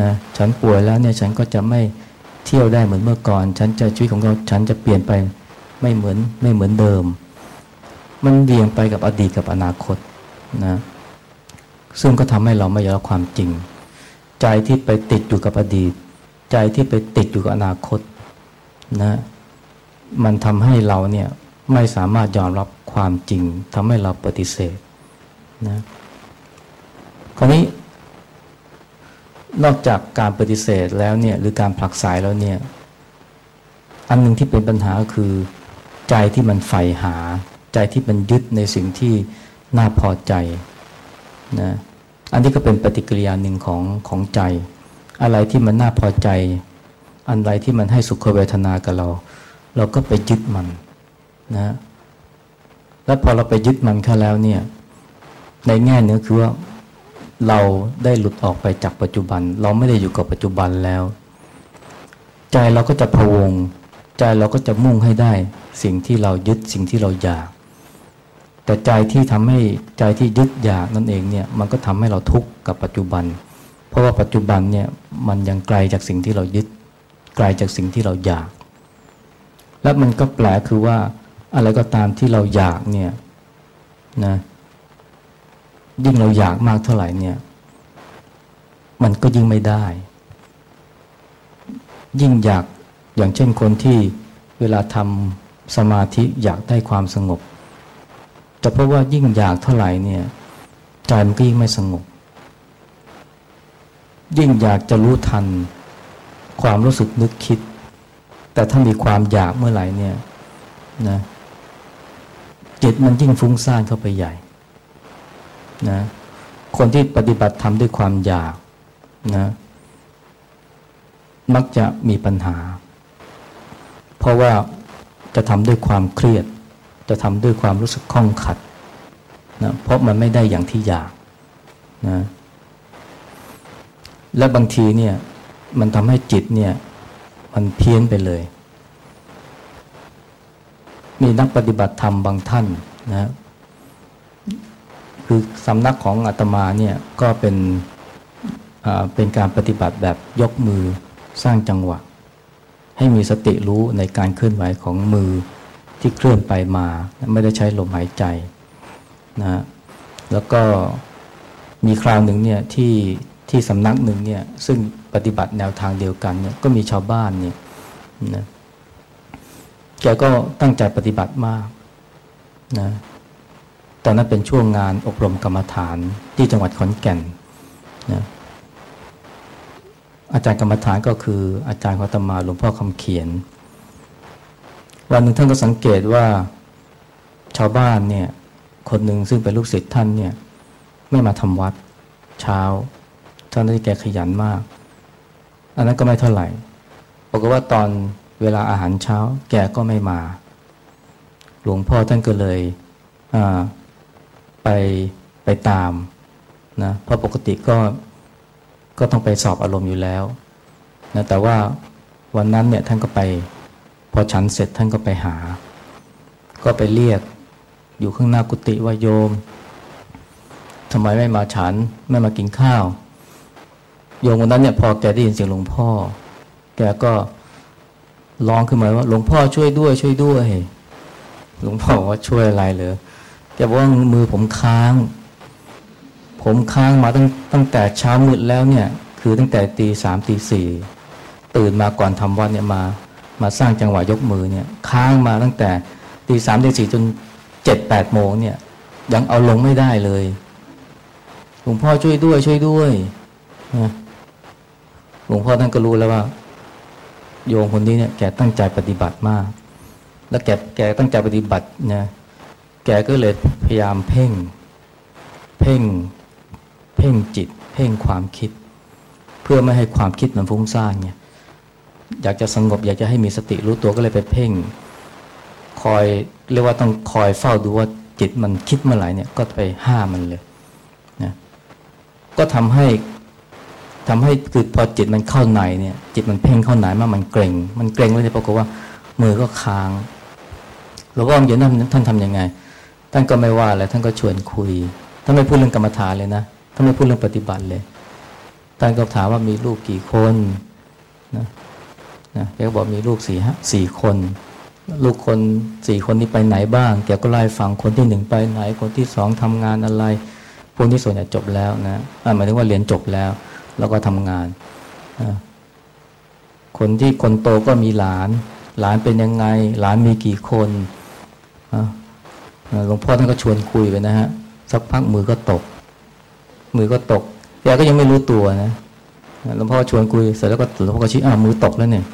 นะฉันป่วยแล้วเนี่ยฉันก็จะไม่เที่ยวได้เหมือนเมื่อก่อน ฉันจะชีวิตของเราฉันจะเปลี่ยนไปไม่เหมือนไม่เหมือนเดิม มันเบี่ยงไปกับอดีตกับอนาคตนะซึ่งก็ทำให้เราไม่ยอมความจริง ใจที่ไปติดอยู่กับอดีต ใจที่ไปติดอยู่กับอนาคตนะมันทำให้เราเนี่ยไม่สามารถยอมรับความจริงทำให้เราปฏิเสธนะคราวนี้ นอกจากการปฏิเสธแล้วเนี่ยหรือการผลักสายแล้วเนี่ยอันหนึ่งที่เป็นปัญหาคือใจที่มันใฝ่หา ใจที่มันยึดในสิ่งที่น่าพอใจนะ อันนี้ก็เป็นปฏิกิริยาหนึ่งของของใจ อะไรที่มันน่าพอใจ อันไรที่มันให้สุขเวทนากับเรา เราก็ไปยึดมันนะแล้วพอเราไปยึดมันเข้าแล้วเนี่ยในแง่เนื้อคือว่าเราได้หลุดออกไปจากปัจจุบัน เราไม่ได้อยู่กับปัจจุบันแล้ว ใจเราก็จะพวง ใจเราก็จะมุ่งให้ได้ สิ่งที่เรายึดสิ่งที่เราอยาก แต่ใจที่ทำให้ใจที่ยึดอยากนั่นเองเนี่ยมันก็ทำให้เราทุกข์กับปัจจุบัน เพราะว่าปัจจุบันเนี่ยมันยังไกลจากสิ่งที่เรายึดไกลจากสิ่งที่เราอยาก และมันก็แปลคือว่าอะไรก็ตามที่เราอยากเนี่ยนะยิ่งเราอยากมากเท่าไหร่เนี่ย มันก็ยิ่งไม่ได้ ยิ่งอยากอย่างเช่นคนที่เวลาทำสมาธิอยากได้ความสงบ แต่เพราะว่ายิ่งอยากเท่าไหร่เนี่ยใจมันก็ยิ่งไม่สงบ ยิ่งอยากจะรู้ทัน ความรู้สึกนึกคิด แต่ถ้ามีความอยากเมื่อไหร่เนี่ยนะจิตมันยิ่งฟุ้งซ่านเข้าไปใหญ่นะคนที่ปฏิบัติทำด้วยความอยากนะมักจะมีปัญหา เพราะว่าจะทำด้วยความเครียด จะทำด้วยความรู้สึกข้องขัดนะเพราะมันไม่ได้อย่างที่อยากนะและบางทีเนี่ยมันทำให้จิตเนี่ยมันเพี้ยนไปเลย มีนักปฏิบัติธรรมบางท่านนะคือสำนักของอาตมาเนี่ยก็เป็นเป็นการปฏิบัติแบบยกมือสร้างจังหวะ ให้มีสติรู้ในการเคลื่อนไหวของมือ ที่เคลื่อนไปมา ไม่ได้ใช้ลมหายใจนะแล้วก็มีคราวหนึ่งเนี่ยที่ที่สำนักหนึ่งเนี่ยซึ่งปฏิบัติแนวทางเดียวกันเนี่ยก็มีชาวบ้านเนี่ยนะแกก็ตั้งใจปฏิบัติมากนะตอนนั้นเป็นช่วงงานอบรมกรรมฐานที่จังหวัดขอนแก่นนะอาจารย์กรรมฐานก็คืออาจารย์วัตมาหลวงพ่อคำเขียน วันหนึ่งท่านก็สังเกตว่าชาวบ้านเนี่ย คนหนึ่งซึ่งเป็นลูกศิษย์ท่านเนี่ย ไม่มาทำวัดเช้าท่านที่แกขยันมาก อันนั้นก็ไม่เท่าไหร่บอกว่าตอนเวลาอาหารเช้า แกก็ไม่มา หลวงพ่อท่านก็เลยไปไปตามนะเพราะปกติก็ก็ต้องไปสอบอารมณ์อยู่แล้วนะแต่ว่าวันนั้นเนี่ยท่านก็ไป พอฉันเสร็จท่านก็ไปหา ก็ไปเรียก อยู่ข้างหน้ากุฏิว่าโยมทำไมไม่มาฉันไม่มากินข้าว โยมวันนั้นเนี่ยพอแกได้ยินเสียงหลวงพ่อ แกก็ร้องขึ้นมาว่า หลวงพ่อช่วยด้วยช่วยด้วย หลวงพ่อว่าช่วยอะไรเลยแกบอกว่ามือผมค้าง ผมค้างมาตั้งตั้งแต่เช้ามืดแล้วเนี่ย คือตั้งแต่ตีสามตีสี่ตื่นมาก่อนทำวัดเนี่ยมา มาสร้างจังหวะยกมือเนี่ยค้างมาตั้งแต่ตีสามตีสี่จนเจ็ดแปดโมงเนี่ย ยังเอาลงไม่ได้เลยหลวงพ่อช่วยด้วย ช่วยด้วยนะหลวงพ่อท่านก็รู้แล้วว่า โยมคนนี้เนี่ยแกตั้งใจปฏิบัติมาก แล้วแกแกตั้งใจปฏิบัตินะแกก็เลยพยายามเพ่ง เพ่ง เพ่งจิต เพ่งความคิด เพื่อไม่ให้ความคิดมันฟุ้งซ่านเนี่ย อยากจะสงบ อยากจะให้มีสติรู้ตัวก็เลยไปเพ่ง คอยเรียกว่าต้องคอยเฝ้าดูว่าจิตมันคิดเมื่อไหร่เนี่ยก็ไปห้ามมันเลยนะก็ทำให้ทำให้คือพอจิตมันเข้าในเนี่ย จิตมันเพ่งเข้าในมากมันเกร็ง มันเกร็งแล้วเนี่ยปรากฏว่ามือก็ค้างหลวงพ่อเย็นท่านท่านทำยังไง ท่านก็ไม่ว่าอะไรท่านก็ชวนคุยท่านไม่พูดเรื่องกรรมฐานเลยนะท่านไม่พูดเรื่องปฏิบัติเลยท่านก็ถามว่ามีลูกกี่คนนะ นะแกก็บอกมีลูกสี่ฮะสี่คน ลูกคนสี่คนนี้ไปไหนบ้าง แกก็ไล่ฟังคนที่หนึ่งไปไหน คนที่สองทำงานอะไร พวกที่ส่วนใหญ่จบแล้วนะหมายถึงว่าเรียนจบแล้ว แล้วก็ทำงานคนที่คนโตก็มีหลาน หลานเป็นยังไง หลานมีกี่คนหลวงพ่อท่านก็ชวนคุยไปนะฮะ สักพักมือก็ตก มือก็ตกแกก็ยังไม่รู้ตัวนะ หลวงพ่อชวนคุยเสร็จแล้วก็หลวงพ่อก็ชี้อ้ามือตกแล้วเนี่ย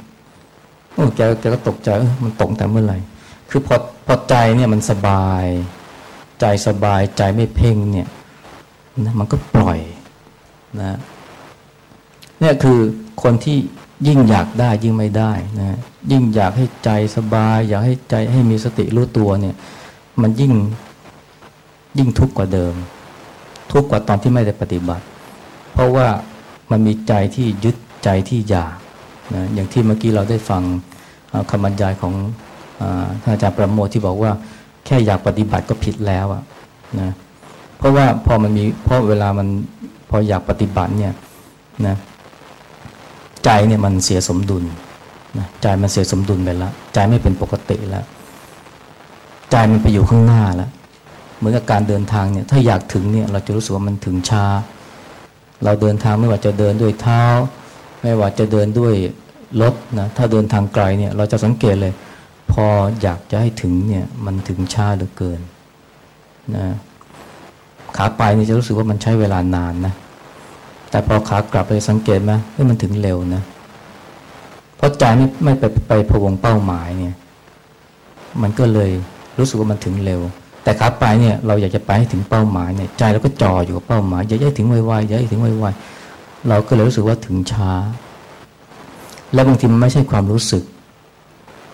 โอ้แกแกก็ตกใจมันตกแต่เมื่อไหร่คือพอพอใจเนี่ยมันสบาย ใจสบายใจไม่เพ่งเนี่ยนะมันก็ปล่อยนะเนี่ยคือคนที่ยิ่งอยากได้ยิ่งไม่ได้นะยิ่งอยากให้ใจสบาย อยากให้ใจให้มีสติรู้ตัวเนี่ย มันยิ่งยิ่งทุกข์กว่าเดิม ทุกข์กว่าตอนที่ไม่ได้ปฏิบัติ เพราะว่า มันมีใจที่ยึดใจที่อยากนะอย่างที่เมื่อกี้เราได้ฟังคำบรรยายของท่านอาจารย์ประโมทที่บอกว่า แค่อยากปฏิบัติก็ผิดแล้วอะนะเพราะว่าพอมันมีเพราะเวลามันพออยากปฏิบัติเนี่ยนะใจเนี่ยมันเสียสมดุลนะใจมันเสียสมดุลไปแล้วใจไม่เป็นปกติแล้ว ใจมันไปอยู่ข้างหน้าแล้วเหมือนกับการเดินทางเนี่ยถ้าอยากถึงเนี่ยเราจะรู้สึกว่ามันถึงช้า เราเดินทางไม่ว่าจะเดินด้วยเท้า ไม่ว่าจะเดินด้วยรถนะถ้าเดินทางไกลเนี่ยเราจะสังเกตเลย พออยากจะให้ถึงเนี่ยมันถึงช้าเหลือเกินนะขาไปนี่จะรู้สึกว่ามันใช้เวลานานนะแต่พอขากลับไปสังเกตไหมเฮ้ยมันถึงเร็วนะเพราะใจไม่ไม่ไปไปพวงเป้าหมายเนี่ย มันก็เลยรู้สึกว่ามันถึงเร็ว แต่ขาไปเนี่ยเราอยากจะไปให้ถึงเป้าหมายเนี่ยใจเราก็จ่ออยู่กับเป้าหมายอยากให้ถึงไวๆอยากให้ถึงไวๆเราก็เลยรู้สึกว่าถึงช้า และบางทีมันไม่ใช่ความรู้สึก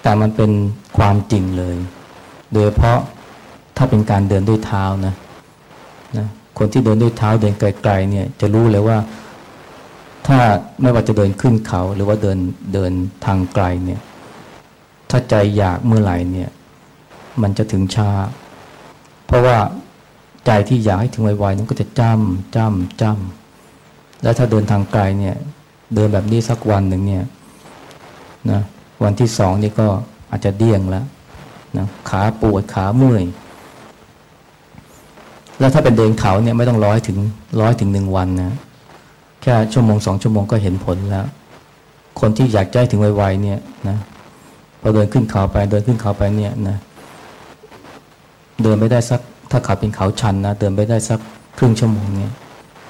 แต่มันเป็นความจริงเลย โดยเพราะถ้าเป็นการเดินด้วยเท้านะนะคนที่เดินด้วยเท้าเดินไกลๆเนี่ยจะรู้เลยว่า ถ้าไม่ว่าจะเดินขึ้นเขาหรือว่าเดินเดินทางไกลเนี่ยถ้าใจอยากเมื่อไหร่เนี่ย มันจะถึงช้า เพราะว่าใจที่อยากให้ถึงไวๆนั้นก็จะจ้ำจ้ำจ้ำแล้วถ้าเดินทางไกลเนี่ยเดินแบบนี้สักวันหนึ่งเนี่ยนะวันที่สองนี่ก็อาจจะเดี่ยงแล้วนะขาปวดขาเมื่อย แล้วถ้าเป็นเดินเขาเนี่ยไม่ต้องร้อยถึงร้อยถึงหนึ่งวันนะแค่ชั่วโมงสองชั่วโมงก็เห็นผลแล้ว คนที่อยากใจถึงไวๆเนี่ยนะพอเดินขึ้นเขาไปเดินขึ้นเขาไปเนี่ยนะ เดินไม่ได้สักถ้าเขาเป็นเขาชันนะเดินไปได้สักครึ่งชั่วโมงเนี่ย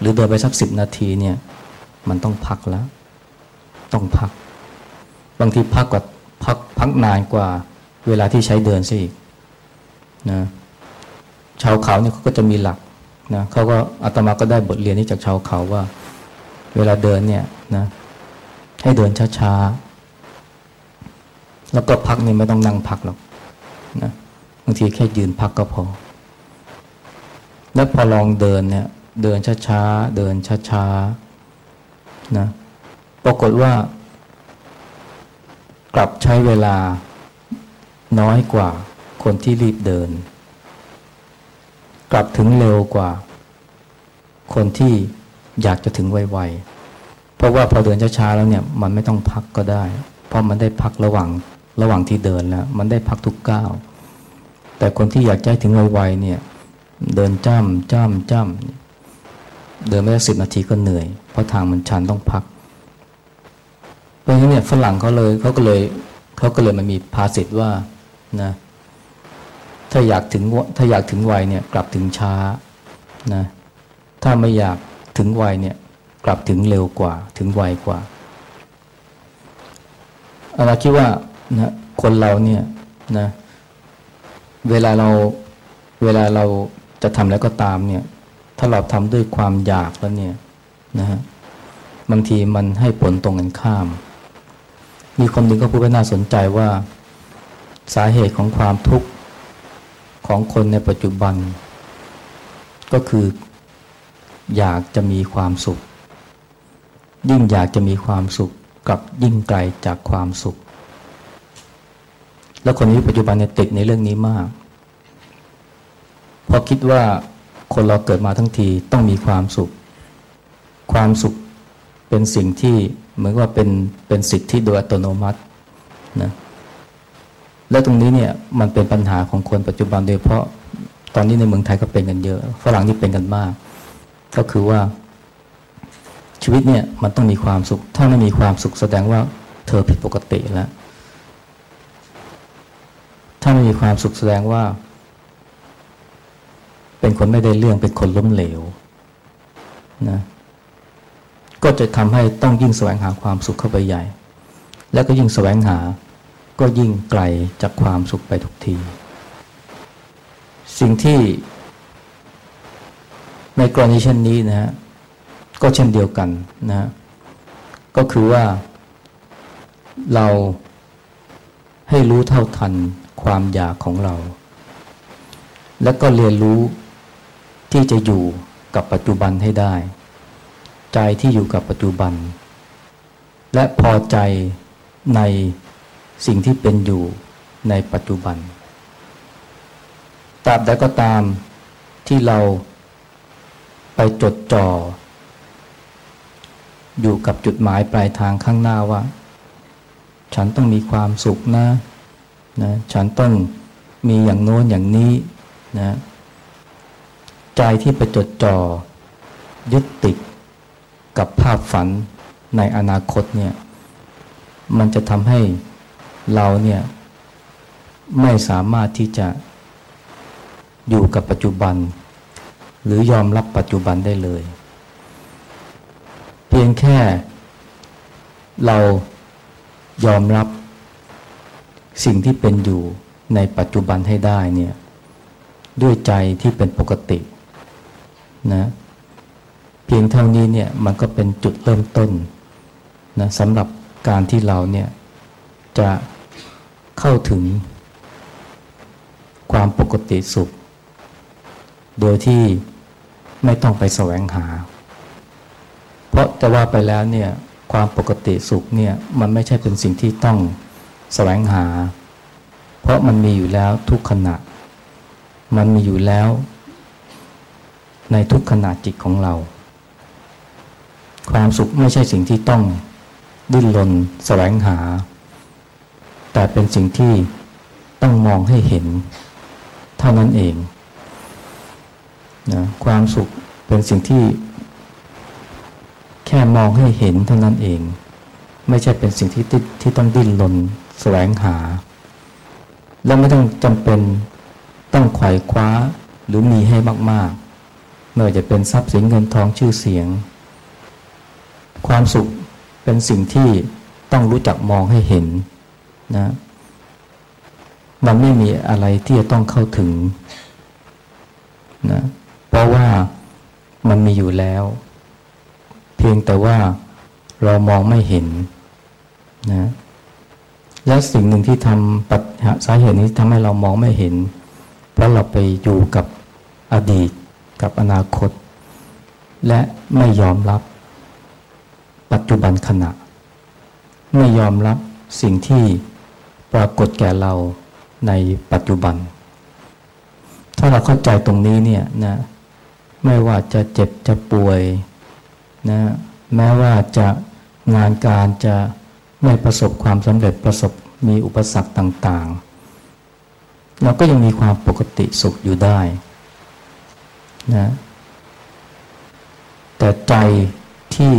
หรือเดินไปสักสิบนาทีเนี่ยมันต้องพักแล้ว ต้องพัก บางทีพักกว่าพักพักนานกว่าเวลาที่ใช้เดินซะอีกนะชาวเขาเนี่ยเขาก็จะมีหลักนะเขาก็อาตมาก็ได้บทเรียนนี้จากชาวเขาว่า เวลาเดินเนี่ยนะให้เดินช้าๆแล้วก็พักนี่ไม่ต้องนั่งพักหรอกนะ บางทีแค่ยืนพักก็พอ แล้วพอลองเดินเนี่ย เดินช้าๆ เดินช้าๆ นะ ปรากฏว่า กลับใช้เวลาน้อยกว่าคนที่รีบเดิน กลับถึงเร็วกว่า คนที่อยากจะถึงไวๆ เพราะว่าพอเดินช้าๆ แล้วเนี่ย มันไม่ต้องพักก็ได้ เพราะมันได้พักระหว่างระหว่างที่เดินแล้ว มันได้พักทุกก้าว แต่คนที่อยากใจถึงไวๆเนี่ย เดินจ้ำจ้ำจ้ำเดินไม่ได้สิบนาทีก็เหนื่อย เพราะทางมันชันต้องพัก เพราะฉะนั้นเนี่ยฝรั่งเขาเลยเขาก็เลยเขาก็เลยมันมีภาษิตว่านะถ้าอยากถึงถ้าอยากถึงไวเนี่ยกลับถึงช้านะถ้าไม่อยากถึงไวเนี่ยกลับถึงเร็วกว่าถึงไวกว่าเราคิดว่านะคนเราเนี่ยนะ เวลาเราเวลาเราจะทำแล้วก็ตามเนี่ย ถ้าเราทำด้วยความอยากแล้วเนี่ยนะฮะบางทีมันให้ผลตรงกันข้าม มีคนหนึ่งก็พูดไว้น่าสนใจว่าสาเหตุของความทุกข์ของคนในปัจจุบัน ก็คืออยากจะมีความสุข ยิ่งอยากจะมีความสุขกับยิ่งไกลจากความสุข แล้วคนนี้ปัจจุบันเนี่ยติดในเรื่องนี้มากเพราะคิดว่าคนเราเกิดมาทั้งทีต้องมีความสุข ความสุขเป็นสิ่งที่เหมือนว่าเป็นเป็นสิทธิโดยอัตโนมัตินะและตรงนี้เนี่ยมันเป็นปัญหาของคนปัจจุบันโดยเพราะตอนนี้ในเมืองไทยก็เป็นกันเยอะ ฝรั่งนี่เป็นกันมาก ก็คือว่า ชีวิตเนี่ยมันต้องมีความสุข ถ้าไม่มีความสุขแสดงว่าเธอผิดปกติแล้ว ถ้าไม่มีความสุขแสดงว่า เป็นคนไม่ได้เรื่องเป็นคนล้มเหลวนะก็จะทำให้ต้องยิ่งแสวงหาความสุขเข้าไปใหญ่ แล้วก็ยิ่งแสวงหา ก็ยิ่งไกลจากความสุขไปทุกที สิ่งที่ในกรณีเช่นนี้นะฮะก็เช่นเดียวกันนะ ก็คือว่าเราให้รู้เท่าทัน ความอยากของเรา และก็เรียนรู้ที่จะอยู่กับปัจจุบันให้ได้ ใจที่อยู่กับปัจจุบัน และพอใจในสิ่งที่เป็นอยู่ในปัจจุบันตราบใดก็ตามที่เราไปจดจ่อ อยู่กับจุดหมายปลายทางข้างหน้าว่า ฉันต้องมีความสุขนะ นะฉันต้องมีอย่างโน้นอย่างนี้นะใจที่ไปจดจ่อยึดติดกับภาพฝันในอนาคตเนี่ยมันจะทำให้เราเนี่ยไม่สามารถที่จะอยู่กับปัจจุบัน หรือยอมรับปัจจุบันได้เลย เพียงแค่เรายอมรับ สิ่งที่เป็นอยู่ในปัจจุบันให้ได้เนี่ยด้วยใจที่เป็นปกตินะเพียงเท่านี้เนี่ยมันก็เป็นจุดเริ่มต้นนะสำหรับการที่เราเนี่ยจะเข้าถึงความปกติสุข โดยที่ไม่ต้องไปแสวงหา เพราะแต่ว่าไปแล้วเนี่ยความปกติสุขเนี่ยมันไม่ใช่เป็นสิ่งที่ต้อง แสวงหา เพราะมันมีอยู่แล้วทุกขณะ มันมีอยู่แล้ว ในทุกขณะจิตของเรา ความสุขไม่ใช่สิ่งที่ต้องดิ้นรนแสวงหา แต่เป็นสิ่งที่ต้องมองให้เห็น เท่านั้นเองนะความสุขเป็นสิ่งที่ แค่มองให้เห็นเท่านั้นเอง ไม่ใช่เป็นสิ่งที่ที่ต้องดิ้นรน แสวงหา และไม่ต้องจำเป็นต้องไขว่คว้าหรือมีให้มากๆไม่ว่าจะเป็นทรัพย์สินเงินทองชื่อเสียง ความสุขเป็นสิ่งที่ต้องรู้จักมองให้เห็นนะมันไม่มีอะไรที่จะต้องเข้าถึงนะเพราะว่ามันมีอยู่แล้ว เพียงแต่ว่าเรามองไม่เห็นนะ และสิ่งหนึ่งที่ทำปัจสาเหตุนี้ทำให้เรามองไม่เห็น เพราะเราไปอยู่กับอดีตกับอนาคต และไม่ยอมรับ ปัจจุบันขณะ ไม่ยอมรับสิ่งที่ปรากฏแก่เราในปัจจุบัน ถ้าเราเข้าใจตรงนี้เนี่ยนะไม่ว่าจะเจ็บจะป่วยนะแม้ว่าจะงานการจะ ไม่ประสบความสำเร็จประสบมีอุปสรรคต่างๆเราก็ยังมีความปกติสุขอยู่ได้นะแต่ใจที่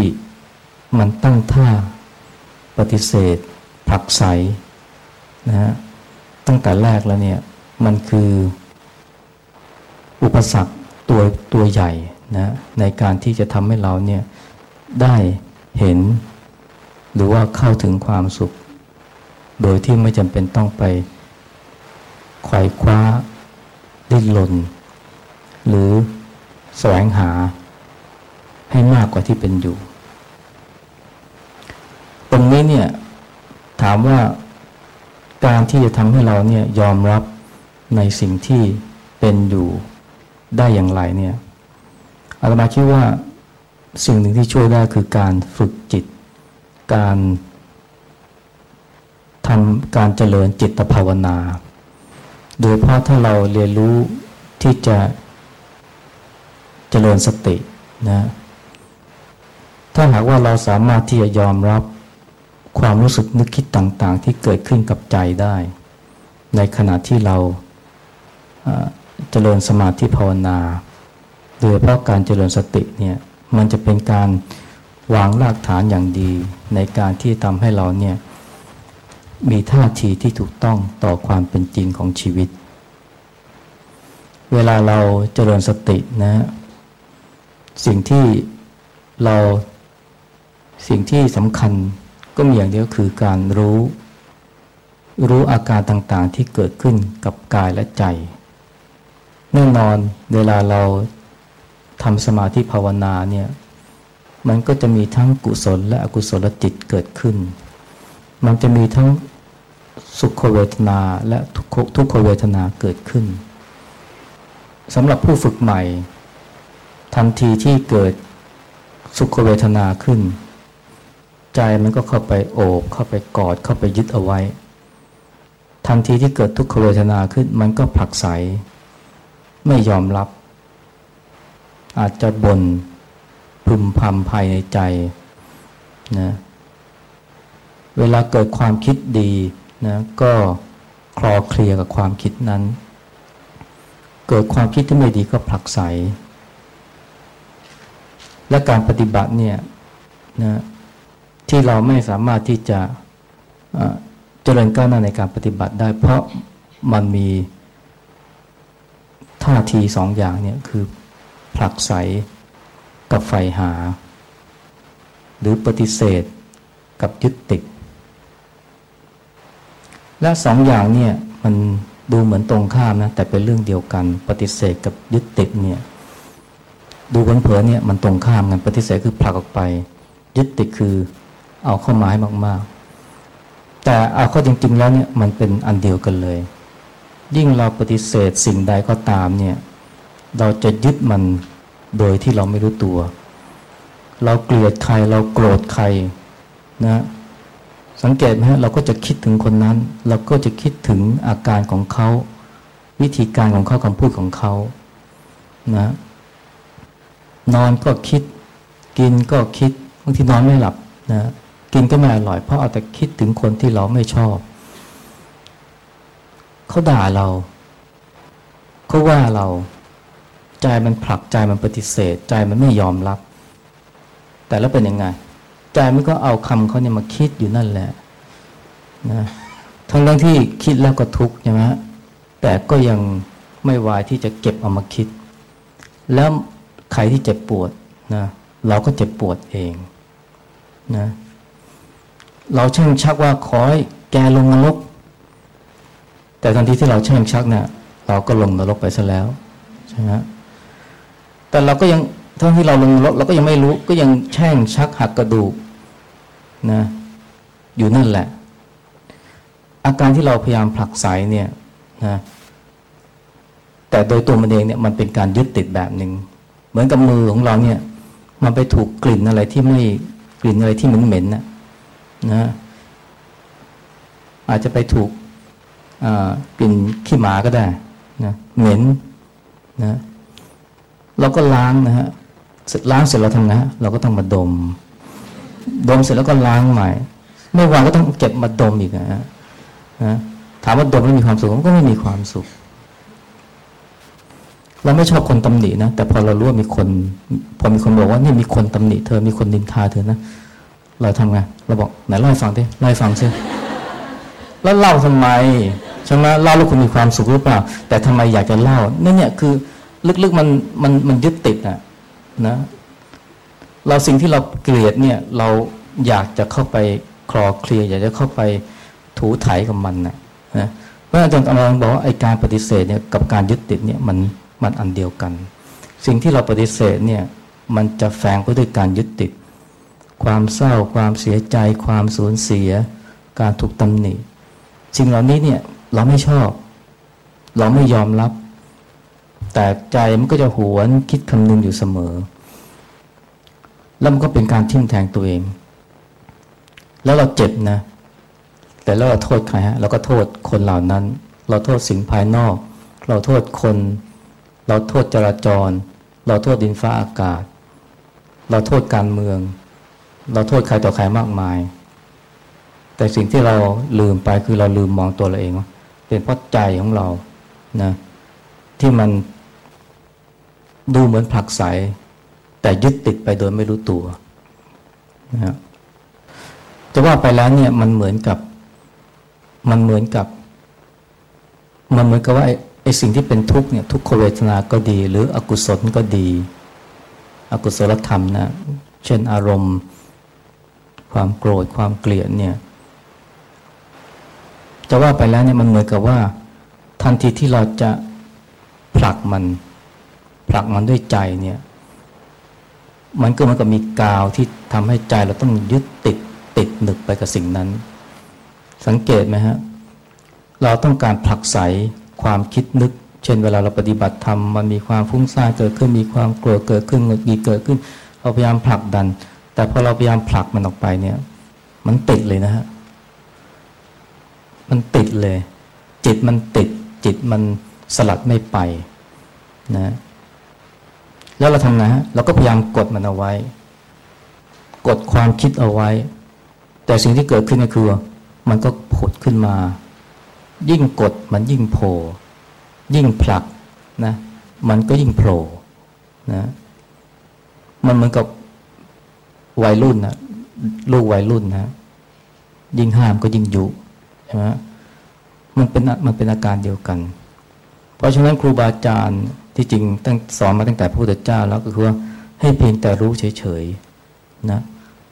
มันตั้งท่าปฏิเสธผลักไสนะฮะตั้งแต่แรกแล้วเนี่ยมันคืออุปสรรคตัวตัวใหญ่นะในการที่จะทำให้เราเนี่ยได้เห็น หรือว่าเข้าถึงความสุข โดยที่ไม่จำเป็นต้องไปไขว่คว้าดิ้นรนหรือแสวงหาให้มากกว่าที่เป็นอยู่ ตรงนี้เนี่ยถามว่าการที่จะทำให้เราเนี่ยยอมรับในสิ่งที่เป็นอยู่ได้อย่างไรเนี่ยอาตมาคิดว่าสิ่งหนึ่งที่ช่วยได้คือการฝึก การทำการเจริญจิตภาวนา โดยเพราะถ้าเราเรียนรู้ที่จะเจริญสตินะถ้าหากว่าเราสามารถที่จะยอมรับความรู้สึกนึกคิดต่างๆ ที่เกิดขึ้นกับใจได้ ในขณะที่เราเจริญสมาธิภาวนา โดยเพราะการเจริญสติเนี่ยมันจะเป็นการวางรากฐานอย่างดี ในการที่ทำให้เราเนี่ยมีท่าทีที่ถูกต้องต่อความเป็นจริงของชีวิต เวลาเราเจริญสตินะ สิ่งที่เราสิ่งที่สำคัญก็มีอย่างเดียวคือการรู้ รู้อาการต่างๆที่เกิดขึ้นกับกายและใจ แน่นอนเวลาเราทำสมาธิภาวนาเนี่ย มันก็จะมีทั้งกุศลและอกุศลจิตเกิดขึ้น มันจะมีทั้งสุขเวทนาและทุกขเวทนาเกิดขึ้นสำหรับผู้ฝึกใหม่ ทันทีที่เกิดสุขเวทนาขึ้น ใจมันก็เข้าไปโอบเข้าไปกอดเข้าไปยึดเอาไว้ ทันทีที่เกิดทุกขเวทนาขึ้น มันก็ผลักไส ไม่ยอมรับ อาจจะบน่น พึมพำภายในใจนะเวลาเกิดความคิดดีนะก็คลอเคลียกับความคิดนั้น เกิดความคิดที่ไม่ดีก็ผลักไส และการปฏิบัติเนี่ยนะที่เราไม่สามารถที่จะเจริญก้าวหน้าในการปฏิบัติได้ เพราะมันมีท่าทีสองอย่างเนี่ยคือผลักไส กับไฟหา หรือปฏิเสธกับยึดติด และสองอย่างเนี่ยมันดูเหมือนตรงข้ามนะแต่เป็นเรื่องเดียวกัน ปฏิเสธกับยึดติดเนี่ยดูเผลอเนี่ยมันตรงข้ามกันปฏิเสธคือผลักออกไป ยึดติดคือเอาเข้ามาให้มากๆ แต่เอาเข้าจริง ๆ แล้วเนี่ยมันเป็นอันเดียวกันเลย ยิ่งเราปฏิเสธสิ่งใดก็ตามเนี่ยเราจะยึดมัน โดยที่เราไม่รู้ตัว เราเกลียดใครเราโกรธใครนะสังเกตไหมฮะเราก็จะคิดถึงคนนั้น เราก็จะคิดถึงอาการของเขา วิธีการของเขาคำพูดของเขานะนอนก็คิด กินก็คิดบางทีนอนไม่หลับนะกินก็ไม่อร่อย เพราะเอาแต่คิดถึงคนที่เราไม่ชอบ เขาด่าเราเขาว่าเรา ใจมันผลักใจมันปฏิเสธ ใจมันไม่ยอมรับ แต่แล้วเป็นยังไง ใจมันก็เอาคำเขาเนี่ยมาคิดอยู่นั่นแหละนะทั้งเรื่องที่คิดแล้วก็ทุกข์ใช่ไหมแต่ก็ยังไม่วายที่จะเก็บเอามาคิด แล้วใครที่เจ็บปวดนะเราก็เจ็บปวดเองนะเราเช่งชักว่าขอให้แกลงนรก แต่ทันทีที่เราแช่งชักเนี่ยเราก็ลงนรกไปซะแล้วใช่ไหม แต่เราก็ยังทั้งที่เราลงรกเราก็ยังไม่รู้ก็ยังแช่งชักหักกระดูกนะอยู่นั่นแหละ อาการที่เราพยายามผลักไสเนี่ยนะแต่โดยตัวมันเองเนี่ยมันเป็นการยึดติดแบบหนึ่งเหมือนกับมือของเราเนี่ย มันไปถูกกลิ่นอะไรที่ไม่กลิ่นอะไรที่เหม็นเหม็นนะนะอาจจะไปถูกกลิ่นขี้หมาก็ได้นะเหม็นนะ เราก็ล้างนะฮะล้างเสร็จเราทำไงเราก็ต้องมาดม ดมเสร็จแล้วก็ล้างใหม่ ไม่วางก็ต้องเก็บมาดมอีกนะฮะถามว่าดมแล้วมีความสุขก็ไม่มีความสุข เราไม่ชอบคนตำหนินะแต่พอเรารู้ว่ามีคน พอมีคนบอกว่านี่มีคนตำหนิเธอมีคนดินทาเธอนะเราทำไงเราบอกไหนเล่าให้ฟังดิเล่าให้ฟังซิแล้วเล่าทำไมใช่ไหมเล่าแล้วคุณมีความสุขหรือเปล่า แต่ทำไมอยากจะเล่านี่เนี่ยคือ ลึกๆมันมันมันยึดติดอะนะ เราสิ่งที่เราเกลียดเนี่ย เราอยากจะเข้าไปคลอเคลียอยากจะเข้าไปถูถ่ายกับมันนะนะเพราะอาจารย์กำลังบอกว่าไอ้การปฏิเสธเนี่ยกับการยึดติดเนี่ยมันมันอันเดียวกัน สิ่งที่เราปฏิเสธเนี่ยมันจะแฝงไปด้วยการยึดติด ความเศร้า ความเสียใจ ความสูญเสีย การถูกตำหนิสิ่งเหล่านี้เนี่ยเราไม่ชอบ เราไม่ยอมรับ แต่ใจมันก็จะหวนคิดคำนึงอยู่เสมอ แล้วมันก็เป็นการทิ่มแทงตัวเอง แล้วเราเจ็บนะ แต่แล้วเราโทษใครฮะเราก็โทษคนเหล่านั้น เราโทษสิ่งภายนอก เราโทษคน เราโทษจราจร เราโทษดินฟ้าอากาศ เราโทษการเมือง เราโทษใครต่อใครมากมาย แต่สิ่งที่เราลืมไปคือเราลืมมองตัวเราเองว่าเป็นเพราะใจของเรานะที่มัน ดูเหมือนผลักไสแต่ยึดติดไปโดยไม่รู้ตัวนะจะว่าไปแล้วเนี่ยมันเหมือนกับ มันเหมือนกับ มันเหมือนกับว่าไอ้สิ่งที่เป็นทุกข์เนี่ยทุกขเวทนาก็ดี หรืออกุศลก็ดี อกุศลธรรมนะเช่นอารมณ์ ความโกรธความเกลียดเนี่ยจะว่าไปแล้วเนี่ยมันเหมือนกับว่า ทันทีที่เราจะผลักมัน ผลักมันด้วยใจเนี่ย มันก็มันก็มีกาวที่ทำให้ใจเราต้องยึดติดติดหนึกไปกับสิ่งนั้น สังเกตไหมฮะ เราต้องการผลักไสความคิดนึก เช่นเวลาเราปฏิบัติธรรมมันมีความฟุ้งซ่านเกิดขึ้นมีความกลัวเกิดขึ้นมีเกิดขึ้น เราพยายามผลักดัน แต่พอเราพยายามผลักมันออกไปเนี่ย มันติดเลยนะฮะมันติดเลย จิตมันติด จิตมันสลัดไม่ไปนะ แล้วเราทำไงฮะเราก็พยายามกดมันเอาไว้ กดความคิดเอาไว้ แต่สิ่งที่เกิดขึ้นก็คือ มันก็ผุดขึ้นมา ยิ่งกดมันยิ่งโผล่ยิ่งผลักนะมันก็ยิ่งโผล่นะมันเหมือนกับวัยรุ่นนะลูกวัยรุ่นนะยิ่งห้ามก็ยิ่งยุใช่ไหมมันเป็นมันเป็นอาการเดียวกัน เพราะฉะนั้นครูบาอาจารย์ ที่จริงตั้งสอนมาตั้งแต่พระพุทธเจ้าแล้วก็คือว่าให้เพียงแต่รู้เฉยๆนะ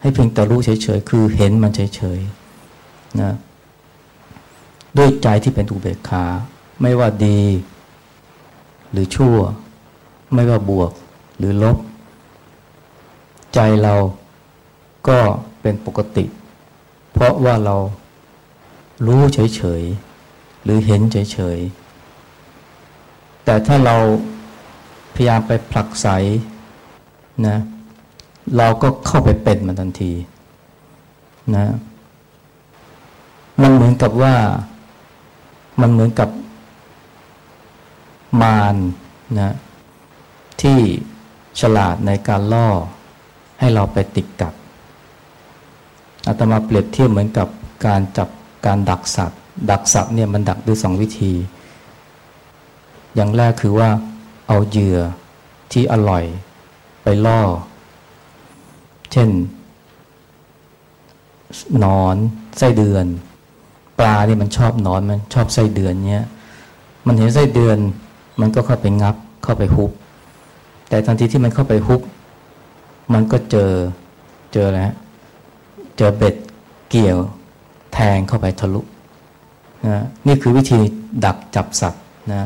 ให้เพียงแต่รู้เฉยๆคือเห็นมันเฉยๆนะด้วยใจที่เป็นอุเบกขา ไม่ว่าดี หรือชั่ว ไม่ว่าบวกหรือลบ ใจเราก็เป็นปกติ เพราะว่าเรารู้เฉยๆหรือเห็นเฉยๆ แต่ถ้าเราพยายามไปผลักไสนะเราก็เข้าไปเป็นมันทันทีนะมันเหมือนกับว่ามันเหมือนกับมารนะที่ฉลาดในการล่อให้เราไปติดกับอาตมาเปรียบเทียบเหมือนกับการจับการดักสัตว์ ดักสัตว์เนี่ยมันดักด้วยสองวิธี อย่างแรกคือว่าเอาเหยื่อที่อร่อยไปล่อ เช่นนอนไส้เดือน ปลานี่มันชอบนอนมันชอบไส้เดือนเนี้ยมันเห็นไส้เดือนมันก็เข้าไปงับเข้าไปฮุบแต่ทันทีที่มันเข้าไปฮุบมันก็เจอเจอแล้วเจอเบ็ดเกี่ยวแทงเข้าไปทะลุนะนี่คือวิธีดักจับสัตว์นะ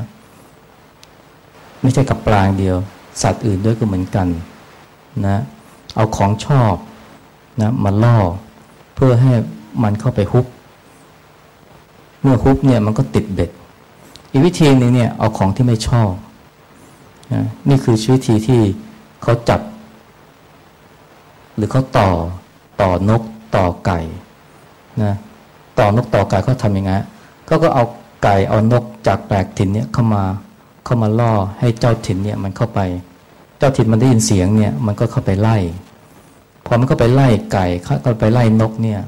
ไม่ใช่กับปลาอย่างเดียว สัตว์อื่นด้วยก็เหมือนกันนะเอาของชอบนะมาล่อ เพื่อให้มันเข้าไปฮุบเมื่อฮุบเนี่ยมันก็ติดเบ็ด อีกวิธีนึงเนี่ยเอาของที่ไม่ชอบนะนี่คือวิธีที่เขาจับ หรือเขาต่อต่อนกต่อไก่นะต่อนกต่อไก่เขาทำยังไงก็ก็เอาไก่เอานกจากแปลกถิ่นเนี่ยเข้ามา เข้ามาล่อให้เจ้าถิ่นเนี่ยมันเข้าไป เจ้าถิ่นมันได้ยินเสียงเนี่ยมันก็เข้าไปไล่ พอมันก็ไปไล่ไก่เข้าไปไล่นกเนี่ย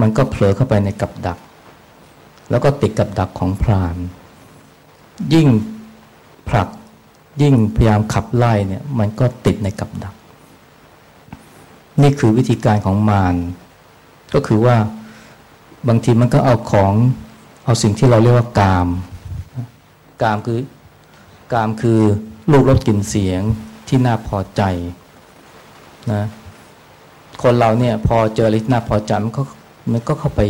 มันก็เผลอเข้าไปในกับดัก แล้วก็ติดกับดักของพราน ยิ่งผลักยิ่งพยายามขับไล่เนี่ยมันก็ติดในกับดัก นี่คือวิธีการของมารก็คือว่าบางทีมันก็เอาของเอาสิ่งที่เราเรียกว่ากาม กามคือ กามคือลูกรสกลิ่นเสียงที่น่าพอใจนะคนเราเนี่ยพอเจออะไรที่น่าพอใจมันก็มันก็เข้าไป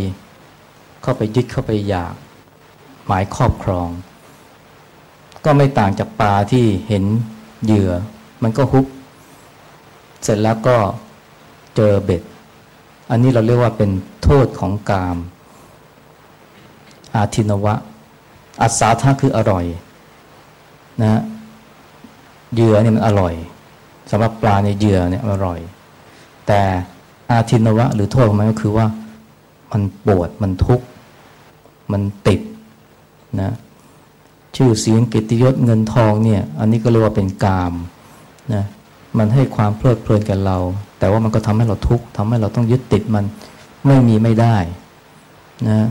เข้าไปยึดเข้าไปอยาก หมายครอบครอง ก็ไม่ต่างจากปลาที่เห็นเหยื่อ มันก็ฮุบเสร็จแล้วก็เจอเบ็ด อันนี้เราเรียกว่าเป็นโทษของกาม อาทินวะ อัศาธาคืออร่อย นะเหยื่อเนี่ยมันอร่อยสำหรับปลาในเหยื่อเนี่ยอร่อย แต่อาทินวะ หรือโทษของมันก็คือว่ามันปวดมันทุกข์ มันติดนะชื่อเสียงกิตยศเงินทองเนี่ยอันนี้ก็เรียกว่าเป็นกามนะมันให้ความเพลิดเพลินกับเรา แต่ว่ามันก็ทำให้เราทุกข์ทำให้เราต้องยึดติดมันไม่มีไม่ได้นะ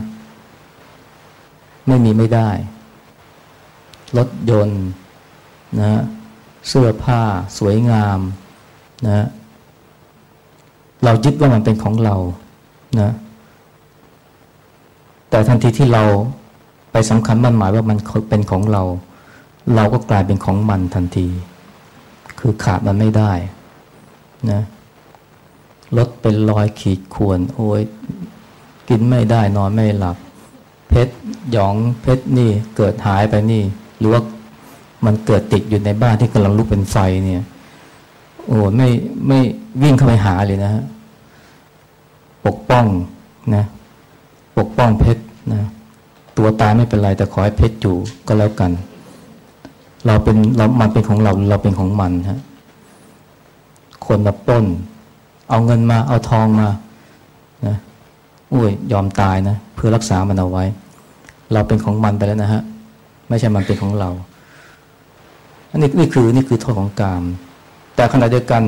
ไม่มีไม่ได้ รถยนต์นะเสื้อผ้าสวยงามนะเรายึดว่ามันเป็นของเรานะแต่ทันทีที่เราไปสำคัญมั่นหมายว่ามันเป็นของเรา เราก็กลายเป็นของมันทันที คือขาดมันไม่ได้นะรถเป็นรอยขีดข่วนโอ้ยกินไม่ได้นอนไม่หลับ เพชรหยองเพชรนี่เกิดหายไปนี่ หรือว่ามันเกิดติดอยู่ในบ้านที่กำลังลุกเป็นไฟเนี่ย โอ้ไม่ไม่วิ่งเข้าไปหาเลยนะฮะปกป้องนะปกป้องเพชรนะตัวตายไม่เป็นไรแต่ขอให้เพชรอยู่ก็แล้วกัน เราเป็นเรามันเป็นของเราเราเป็นของมันฮะคนมาป้น เอาเงินมาเอาทองมานะอุ้ยยอมตายนะเพื่อรักษามันเอาไว้ เราเป็นของมันไปแล้วนะฮะ ไม่ใช่มันเป็นของเรา อันนี้นี่คือนี่คือโทษของกาม แต่ขณะเดียวกัน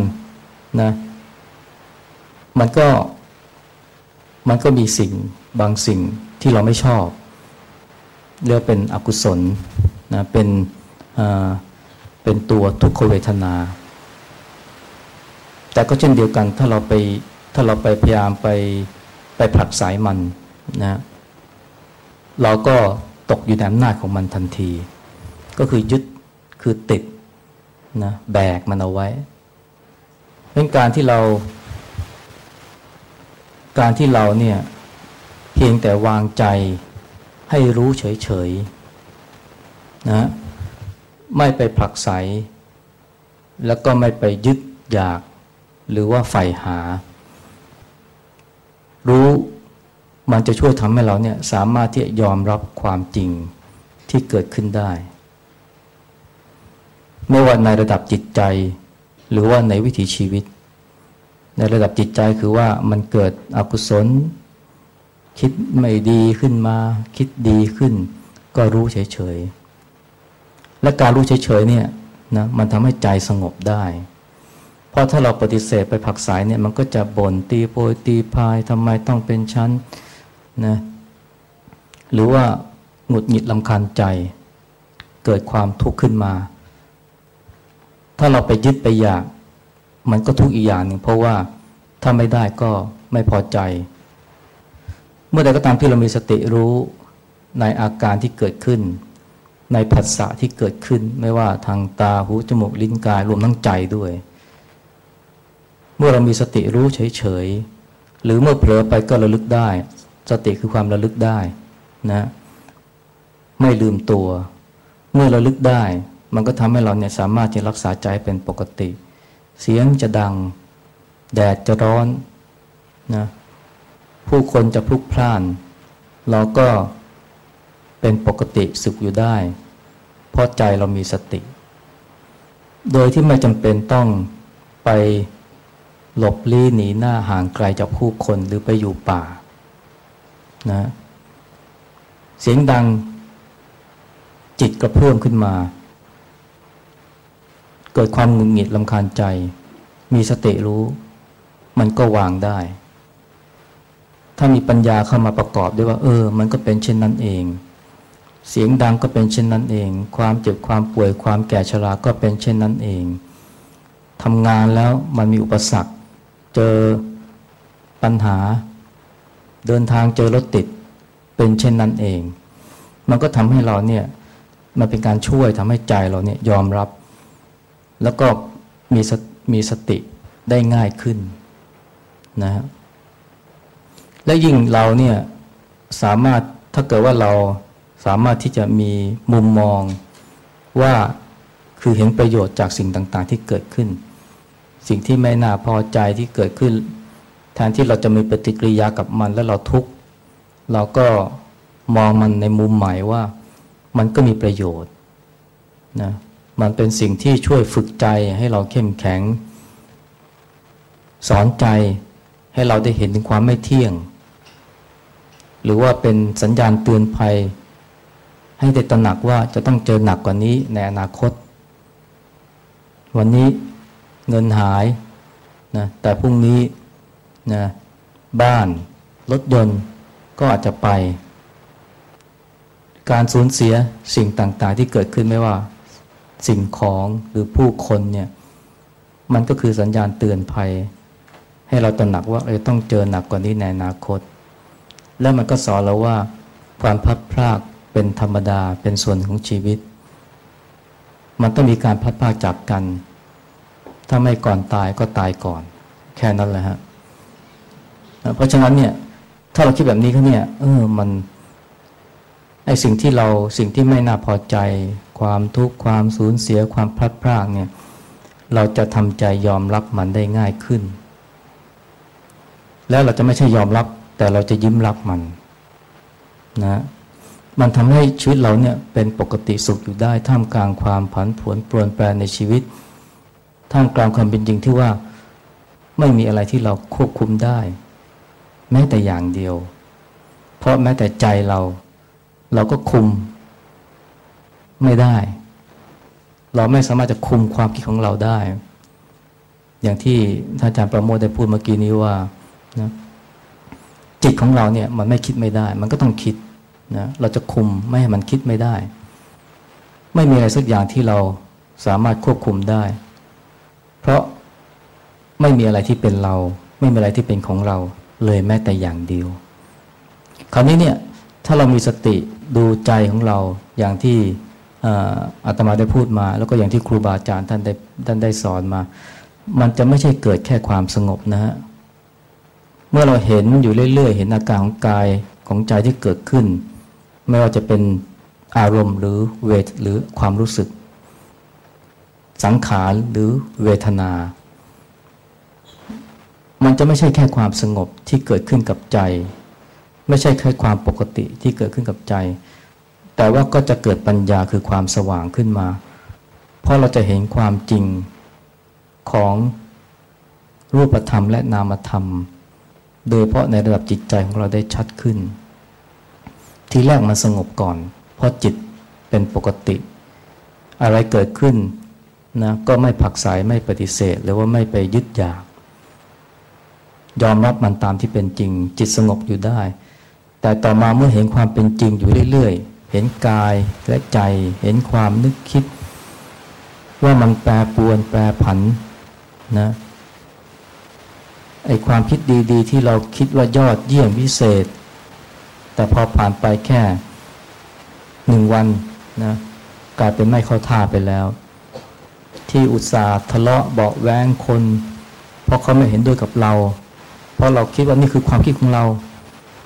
นะ มันก็มันก็มีสิ่งบางสิ่งที่เราไม่ชอบเรียกเป็นอกุศลนะเป็นเป็นตัวทุกขเวทนา แต่ก็เช่นเดียวกันถ้าเราไปถ้าเราไปพยายามไปไปผลักสายมันนะเราก็ ตกอยู่ในอำนาจของมันทันที ก็คือยึดคือติดนะแบกมันเอาไว้เป็นการที่เรา การที่เราเนี่ยเพียงแต่วางใจให้รู้เฉยๆนะไม่ไปผลักไสแล้วก็ไม่ไปยึดอยากหรือว่าใฝ่หา รู้ มันจะช่วยทำให้เราเนี่ยสามารถที่จะยอมรับความจริงที่เกิดขึ้นได้ ไม่ว่าในระดับจิตใจ หรือว่าในวิถีชีวิต ในระดับจิตใจคือว่ามันเกิดอกุศล คิดไม่ดีขึ้นมา คิดดีขึ้น ก็รู้เฉยๆ และการรู้เฉยๆเนี่ยนะมันทำให้ใจสงบได้เพราะถ้าเราปฏิเสธไปผักสายเนี่ยมันก็จะบ่นตีโพยตีพายทำไมต้องเป็นชั้น นะหรือว่าหงุดหงิดลำคาญใจ เกิดความทุกข์ขึ้นมา ถ้าเราไปยึดไปอยาก มันก็ทุกข์อีกอย่างหนึ่งเพราะว่าถ้าไม่ได้ก็ไม่พอใจ เมื่อใดก็ตามที่เรามีสติรู้ในอาการที่เกิดขึ้น ในผัสสะที่เกิดขึ้น ไม่ว่าทางตาหูจมูกลิ้นกายรวมทั้งใจด้วย เมื่อเรามีสติรู้เฉยๆหรือเมื่อเผลอไปก็ระลึกได้ สติคือความระลึกได้นะไม่ลืมตัว เมื่อระลึกได้ มันก็ทำให้เราเนี่ยสามารถจะรักษาใจเป็นปกติ เสียงจะดัง แดดจะร้อนนะผู้คนจะพลุกพล่าน เราก็เป็นปกติสุขอยู่ได้ เพราะใจเรามีสติ โดยที่ไม่จำเป็นต้องไปหลบลี้หนีหน้าห่างไกลจากผู้คนหรือไปอยู่ป่า นะ เสียงดังจิตกระเพื่อมขึ้นมา เกิดความหงุดหงิดลำคาญใจ มีสติรู้ มันก็วางได้ ถ้ามีปัญญาเข้ามาประกอบด้วยว่า เออ มันก็เป็นเช่นนั้นเอง เสียงดังก็เป็นเช่นนั้นเอง ความเจ็บความป่วย ความแก่ชราก็เป็นเช่นนั้นเองทำงานแล้วมันมีอุปสรรค เจอปัญหา เดินทางเจอรถติดเป็นเช่นนั้นเอง มันก็ทำให้เราเนี่ยมันเป็นการช่วยทำให้ใจเราเนี่ยยอมรับ แล้วก็มีมีสติได้ง่ายขึ้นนะฮะและยิ่งเราเนี่ยสามารถถ้าเกิดว่าเราสามารถที่จะมีมุมมองว่าคือเห็นประโยชน์จากสิ่งต่างๆ ที่เกิดขึ้น สิ่งที่ไม่น่าพอใจที่เกิดขึ้น ทนที่เราจะมีปฏิกิริยากับมันแล้วเราทุกข์เราก็มองมันในมุมใหม่ว่ามันก็มีประโยชน์นะมันเป็นสิ่งที่ช่วยฝึกใจให้เราเข้มแข็ง สอนใจให้เราได้เห็นถึงความไม่เที่ยง หรือว่าเป็นสัญญาณเตือนภัย ให้ได้ตระหนักว่าจะต้องเจอหนักกว่านี้ในอนาคต วันนี้เงินหายนะแต่พรุ่งนี้ นะบ้านรถยนต์ก็อาจจะไป การสูญเสียสิ่งต่างๆ ที่เกิดขึ้นไม่ว่าสิ่งของหรือผู้คนเนี่ยมันก็คือสัญญาณเตือนภัย ให้เราตระหนักว่าเออต้องเจอหนักกว่านี้ในอนาคต แล้วมันก็สอนเราว่า ความพัดพลากเป็นธรรมดาเป็นส่วนของชีวิต มันต้องมีการพัดพลากจากกัน ถ้าไม่ก่อนตายก็ตายก่อน แค่นั้นแหละฮะ เพราะฉะนั้นเนี่ยถ้าเราคิดแบบนี้ก็เนี่ยเออมันไอสิ่งที่เราสิ่งที่ไม่น่าพอใจ ความทุกข์ความสูญเสียความพลัดพรากเนี่ยเราจะทำใจยอมรับมันได้ง่ายขึ้น แล้วเราจะไม่ใช่ยอมรับ แต่เราจะยิ้มรับมันนะมันทำให้ชีวิตเราเนี่ยเป็นปกติสุขอยู่ได้ท่ามกลางความผันผวนปรวนแปรในชีวิต ท่ามกลางความเป็นจริงที่ว่าไม่มีอะไรที่เราควบคุมได้ แม้แต่อย่างเดียว เพราะแม้แต่ใจเรา เราก็คุม ไม่ได้ เราไม่สามารถจะคุมความคิดของเราได้ อย่างที่ท่านอาจารย์ประโมทได้พูดเมื่อกี้นี้ว่านะจิตของเราเนี่ยมันไม่คิดไม่ได้ มันก็ต้องคิดนะเราจะคุมไม่ให้มันคิดไม่ได้ ไม่มีอะไรสักอย่างที่เราสามารถควบคุมได้ เพราะไม่มีอะไรที่เป็นเรา ไม่มีอะไรที่เป็นของเรา เลยแม้แต่อย่างเดียว คราวนี้เนี่ยถ้าเรามีสติดูใจของเราอย่างที่อาตมาได้พูดมา แล้วก็อย่างที่ครูบาอาจารย์ท่านได้ท่านได้สอนมา มันจะไม่ใช่เกิดแค่ความสงบนะฮะเมื่อเราเห็นอยู่เรื่อยๆ เห็นอาการของกายของใจที่เกิดขึ้น ไม่ว่าจะเป็นอารมณ์หรือเวทหรือความรู้สึก สังขารหรือเวทนา มันจะไม่ใช่แค่ความสงบที่เกิดขึ้นกับใจ ไม่ใช่แค่ความปกติที่เกิดขึ้นกับใจ แต่ว่าก็จะเกิดปัญญาคือความสว่างขึ้นมา เพราะเราจะเห็นความจริงของรูปธรรมและนามธรรม โดยเพราะในระดับจิตใจของเราได้ชัดขึ้น ทีแรกมันสงบก่อน เพราะจิตเป็นปกติ อะไรเกิดขึ้นนะก็ไม่ผักสายไม่ปฏิเสธ หรือว่าไม่ไปยึดอยาก ยอมรับมันตามที่เป็นจริง จิตสงบอยู่ได้ แต่ต่อมาเมื่อเห็นความเป็นจริงอยู่เรื่อยๆ เห็นกายและใจ เห็นความนึกคิด ว่ามันแปรปรวนแปรผันนะไอความคิดดีๆ ที่เราคิดว่ายอดเยี่ยมวิเศษ แต่พอผ่านไปแค่หนึ่งวันนะกลายเป็นไม่เข้าท่าไปแล้ว ที่อุตส่าห์ทะเลาะเบาแวงคน เพราะเขาไม่เห็นด้วยกับเรา เพราะเราคิดว่านี่คือความคิดของเรา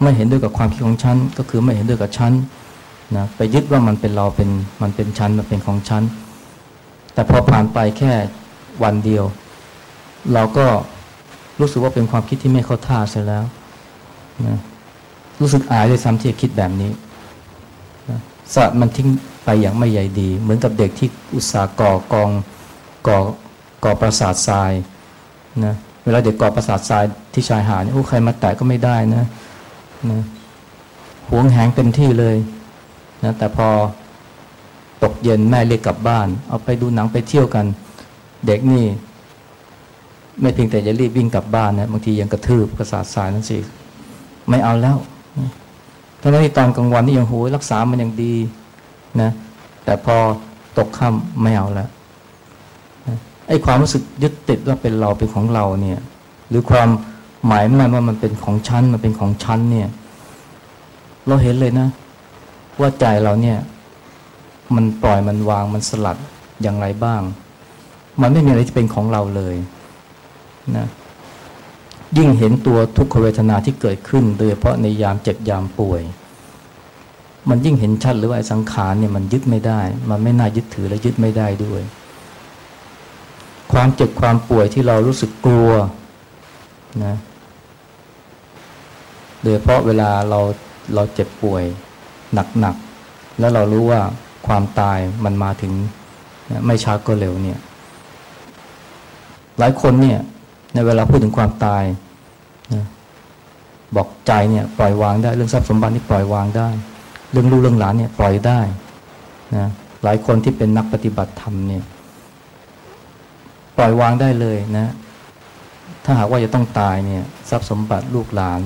ไม่เห็นด้วยกับความคิดของฉัน ก็คือไม่เห็นด้วยกับฉันนะไปยึดว่ามันเป็นเราเป็นมันเป็นฉันมันเป็นของฉัน แต่พอผ่านไปแค่วันเดียว เราก็รู้สึกว่าเป็นความคิดที่ไม่เข้าท่าเสียแล้วนะรู้สึกอายเลยซ้ำที่จะคิดแบบนี้นะสะมันทิ้งไปอย่างไม่ใหญ่ดี เหมือนกับเด็กที่อุตส่าห์ก่อกองก่อก่อประสาททรายนะ เวลาเด็กก่อประสาททรายที่ชายหาดเนี่ยโอ้ใครมาแตะก็ไม่ได้นะนะหวงแหงเต็มที่เลยนะแต่พอตกเย็นแม่เรียกกลับบ้าน เอาไปดูหนังไปเที่ยวกัน เด็กนี่ ไม่เพียงแต่จะรีบวิ่งกลับบ้านนะบางทียังกระทืบประสาททรายนั่นสิไม่เอาแล้วทั้งที่ตอนกลางวันนี่ยังโหยรักษามันยังดีนะแต่พอตกค่ำไม่เอาแล้ว ไอ้ความรู้สึกยึดติดว่าเป็นเราเป็นของเราเนี่ย หรือความหมายมั่นว่ามันเป็นของฉันมันเป็นของฉันเนี่ย เราเห็นเลยนะ ว่าใจเราเนี่ย มันปล่อยมันวางมันสลัดอย่างไรบ้าง มันไม่มีอะไรที่เป็นของเราเลยนะยิ่งเห็นตัวทุกขเวทนาที่เกิดขึ้น โดยเฉพาะในยามเจ็บยามป่วย มันยิ่งเห็นชัดหรือว่าสังขารเนี่ยมันยึดไม่ได้ มันไม่น่ายึดถือและยึดไม่ได้ด้วย ความเจ็บความป่วยที่เรารู้สึกกลัวนะโดยเพราะเวลาเราเราเจ็บป่วยหนักๆแล้วเรารู้ว่าความตายมันมาถึงไม่ช้าก็เร็วเนี่ย หลายคนเนี่ยในเวลาพูดถึงความตายนะบอกใจเนี่ยปล่อยวางได้เรื่องทรัพย์สมบัตินี่ปล่อยวางได้ เรื่องลูกเรื่องหลานเนี่ยปล่อยได้นะหลายคนที่เป็นนักปฏิบัติธรรมเนี่ย ปล่อยวางได้เลยนะ ถ้าหากว่าจะต้องตายเนี่ยทรัพย์สมบัติลูกหลาน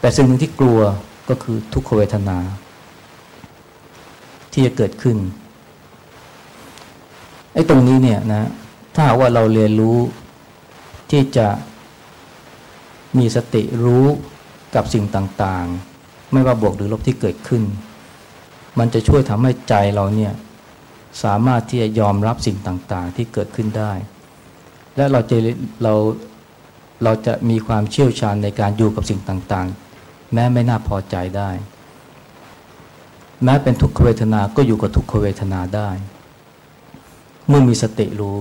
แต่สิ่งหนึ่งที่กลัวก็คือทุกขเวทนา ที่จะเกิดขึ้นไอ้ตรงนี้เนี่ยนะถ้าหากว่าเราเรียนรู้ที่จะมีสติรู้กับสิ่งต่างๆ ไม่ว่าบวกหรือลบที่เกิดขึ้น มันจะช่วยทำให้ใจเราเนี่ย สามารถที่จะยอมรับสิ่งต่างๆ ที่เกิดขึ้นได้ และเราจะเราเราจะมีความเชี่ยวชาญในการอยู่กับสิ่งต่างๆ แม้ไม่น่าพอใจได้ แม้เป็นทุกขเวทนา ก็อยู่กับทุกขเวทนาได้ เมื่อมีสติรู้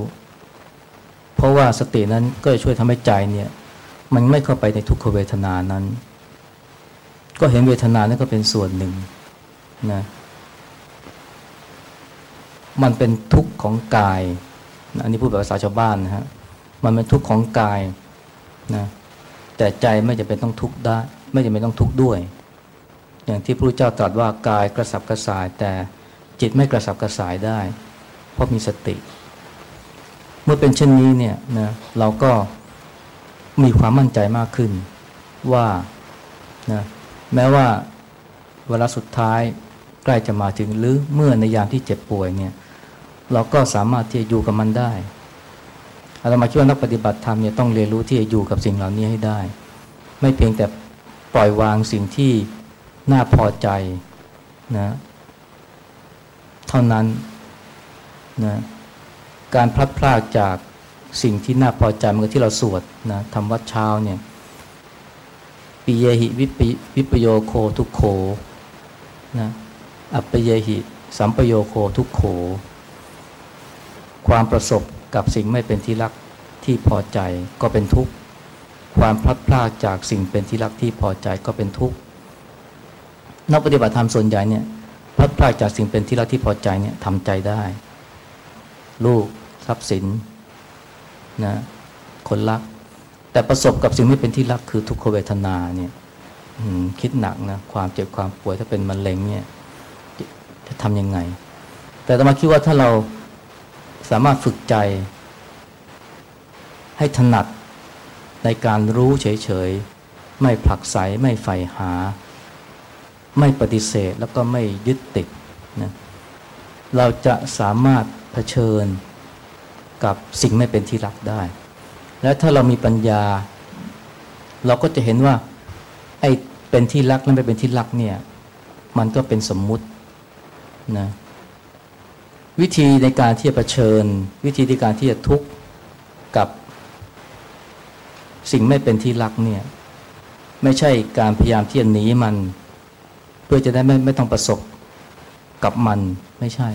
เพราะว่าสตินั้นก็จะช่วยทำให้ใจเนี่ยมันไม่เข้าไปในทุกขเวทนานั้น ก็เห็นเวทนานั้นก็เป็นส่วนหนึ่งนะ มันเป็นทุกข์ของกาย อันนี้พูดแบบภาษาชาวบ้านนะฮะ มันเป็นทุกข์ของกายนะ แต่ใจไม่จะเป็นต้องทุกข์ได้ ไม่จะเป็นต้องทุกข์ด้วย อย่างที่พระเจ้าตรัสว่ากายกระสับกระส่าย แต่จิตไม่กระสับกระส่ายได้ เพราะมีสติ เมื่อเป็นเช่นนี้เนี่ยนะเราก็มีความมั่นใจมากขึ้นว่านะแม้ว่าเวลาสุดท้ายใกล้จะมาถึงหรือเมื่อในยามที่เจ็บป่วยเนี่ย เราก็สามารถที่จะอยู่กับมันได้อาตมาคิดว่านักปฏิบัติธรรมเนี่ยต้องเรียนรู้ที่จะอยู่กับสิ่งเหล่านี้ให้ได้ ไม่เพียงแต่ปล่อยวางสิ่งที่น่าพอใจนะเท่านั้นนะการพลัดพรากจากสิ่งที่น่าพอใจมันก็ที่เราสวดนะทำวัดเช้าเนี่ยปิเยหิวิปวิปโยโคทุกโขนะอัปเยหิสัมปโยโคทุกโข ความประสบกับสิ่งไม่เป็นที่รักที่พอใจก็เป็นทุกข์ ความพลัดพรากจากสิ่งเป็นที่รักที่พอใจก็เป็นทุกข์นักปฏิบัติธรรมส่วนใหญ่เนี่ยพลัดพรากจากสิ่งเป็นที่รักที่พอใจเนี่ยทำใจได้ ลูกทรัพย์สินนะคนรัก แต่ประสบกับสิ่งไม่เป็นที่รักคือทุกขเวทนาเนี่ยคิดหนักนะความเจ็บความป่วยถ้าเป็นมะเร็งเนี่ยจะทำยังไง แต่ตมาคิดว่าถ้าเรา สามารถฝึกใจ ให้ถนัดในการรู้เฉยๆ ไม่ผลักไสไม่ใฝ่หา ไม่ปฏิเสธแล้วก็ไม่ยึดติดนะเราจะสามารถเผชิญกับสิ่งไม่เป็นที่รักได้ และถ้าเรามีปัญญา เราก็จะเห็นว่าไอ้เป็นที่รักและไม่เป็นที่รักเนี่ย มันก็เป็นสมมุตินะ วิธีในการที่จะเผชิญ วิธีในการที่จะทุกข์กับสิ่งไม่เป็นที่รักเนี่ยไม่ใช่การพยายามที่จะหนีมัน เพื่อจะได้ไม่ไม่ต้องประสบกับมันไม่ใช่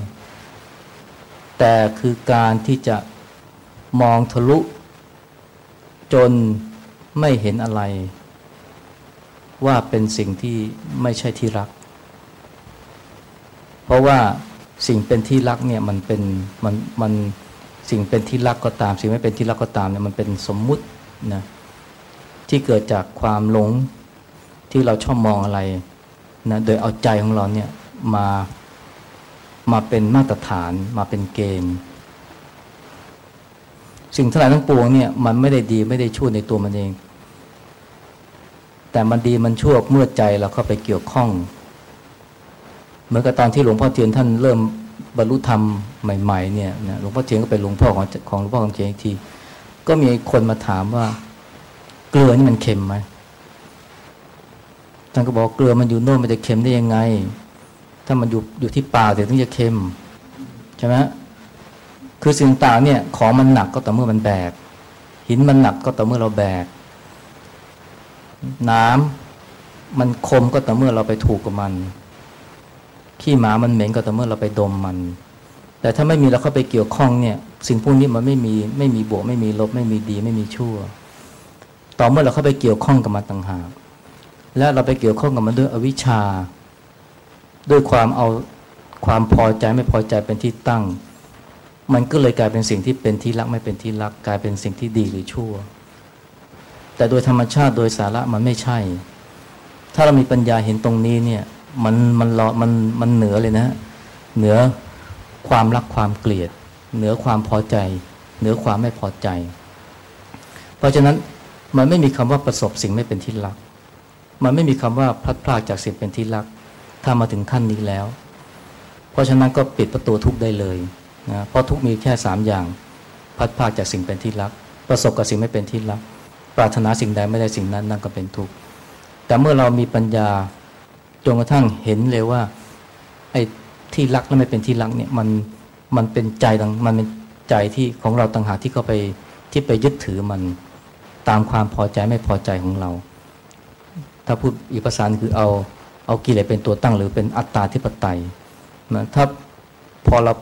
แต่คือการที่จะมองทะลุ จนไม่เห็นอะไร ว่าเป็นสิ่งที่ไม่ใช่ที่รัก เพราะว่า สิ่งเป็นที่รักเนี่ยมันเป็นมันมันสิ่งเป็นที่รักก็ตาม สิ่งไม่เป็นที่รักก็ตามเนี่ยมันเป็นสมมุตินะที่เกิดจากความหลงที่เราชอบมองอะไรนะโดยเอาใจของเราเนี่ยมามาเป็นมาตรฐานมาเป็นเกณฑ์ สิ่งทั้งหลายทั้งปวงเนี่ยมันไม่ได้ดีไม่ได้ชั่วในตัวมันเอง แต่มันดีมันชั่วเมื่อใจเราเข้าไปเกี่ยวข้อง เหมือนกับตอนที่หลวงพ่อเทียนท่านเริ่มบรรลุธรรมใหม่ ๆ เนี่ยหลวงพ่อเทียนก็เป็นหลวงพ่อของของหลวงพ่อคำเจียนอีกที ก็มีคนมาถามว่า เกลือนี่มันเค็มไหมท่านก็บอกเกลือมันอยู่โน่นมันจะเค็มได้ยังไง ถ้ามันอยู่อยู่ที่ปากเดี๋ยวถึงจะเค็มใช่ไหมคือสิ่งต่างเนี่ย ของมันหนักก็ต่อเมื่อมันแบก หินมันหนักก็ต่อเมื่อเราแบก น้ำมันคมก็ต่อเมื่อเราไปถูกกับมัน ขี้หมามันเหม็นก็แต่เมื่อเราไปดมมัน แต่ถ้าไม่มีเราเข้าไปเกี่ยวข้องเนี่ย สิ่งพวกนี้มันไม่มีไม่มีบวกไม่มีลบไม่มีดี ไม่มีชั่ว ต่อเมื่อเราเข้าไปเกี่ยวข้องกับมันต่างหากและเราไปเกี่ยวข้องกับมันด้วยอวิชชา ด้วยความเอาความพอใจไม่พอใจเป็นที่ตั้ง มันก็เลยกลายเป็นสิ่งที่เป็นที่รักไม่เป็นที่รัก กลายเป็นสิ่งที่ดีหรือชั่ว แต่โดยธรรมชาติโดยสาระมันไม่ใช่ ถ้าเรามีปัญญาเห็นตรงนี้เนี่ย มันมันรอมันมันเหนือเลยนะ เหนือความรักความเกลียด เหนือความพอใจ เหนือความไม่พอใจ เพราะฉะนั้นมันไม่มีคำว่าประสบสิ่งไม่เป็นที่รัก มันไม่มีคำว่าพลัดพรากจากสิ่งเป็นที่รัก ถ้ามาถึงขั้นนี้แล้ว เพราะฉะนั้นก็ปิดประตูทุกได้เลยนะเพราะทุกมีแค่สามอย่างพลัดพรากจากสิ่งเป็นที่รัก ประสบกับสิ่งไม่เป็นที่รัก ปรารถนาสิ่งใดไม่ได้สิ่งนั้นนั่นก็เป็นทุกข์แต่เมื่อเรามีปัญญา จนกระทั่งเห็นเลยว่า ไอ้ที่รักและไม่เป็นที่รักเนี่ยมันมันเป็นใจต่างมันเป็นใจที่ของเราต่างหากที่เข้าไปที่ไปยึดถือมันตามความพอใจไม่พอใจของเรา ถ้าพูดอีกภาษาคือเอาเอากิเลสเป็นตัวตั้งหรือเป็นอัตตาธิปไตยนะถ้าพอเรา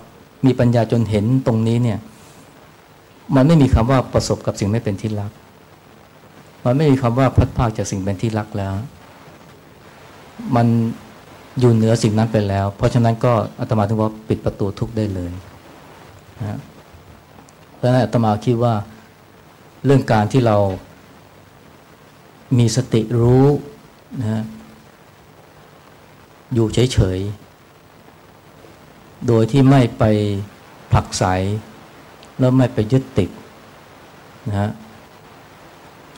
มีปัญญาจนเห็นตรงนี้เนี่ย มันไม่มีคำว่าประสบกับสิ่งไม่เป็นที่รัก มันไม่มีคำว่าพัดพาจากสิ่งเป็นที่รักแล้ว มันอยู่เหนือสิ่งนั้นไปแล้ว เพราะฉะนั้นก็อาตมาถึงว่าปิดประตูทุกได้เลยนะเพราะฉะนั้นอาตมาคิดว่าเรื่องการที่เรามีสติรู้นะอยู่เฉยๆ โดยที่ไม่ไปผลักไสแล้วไม่ไปยึดติดนะ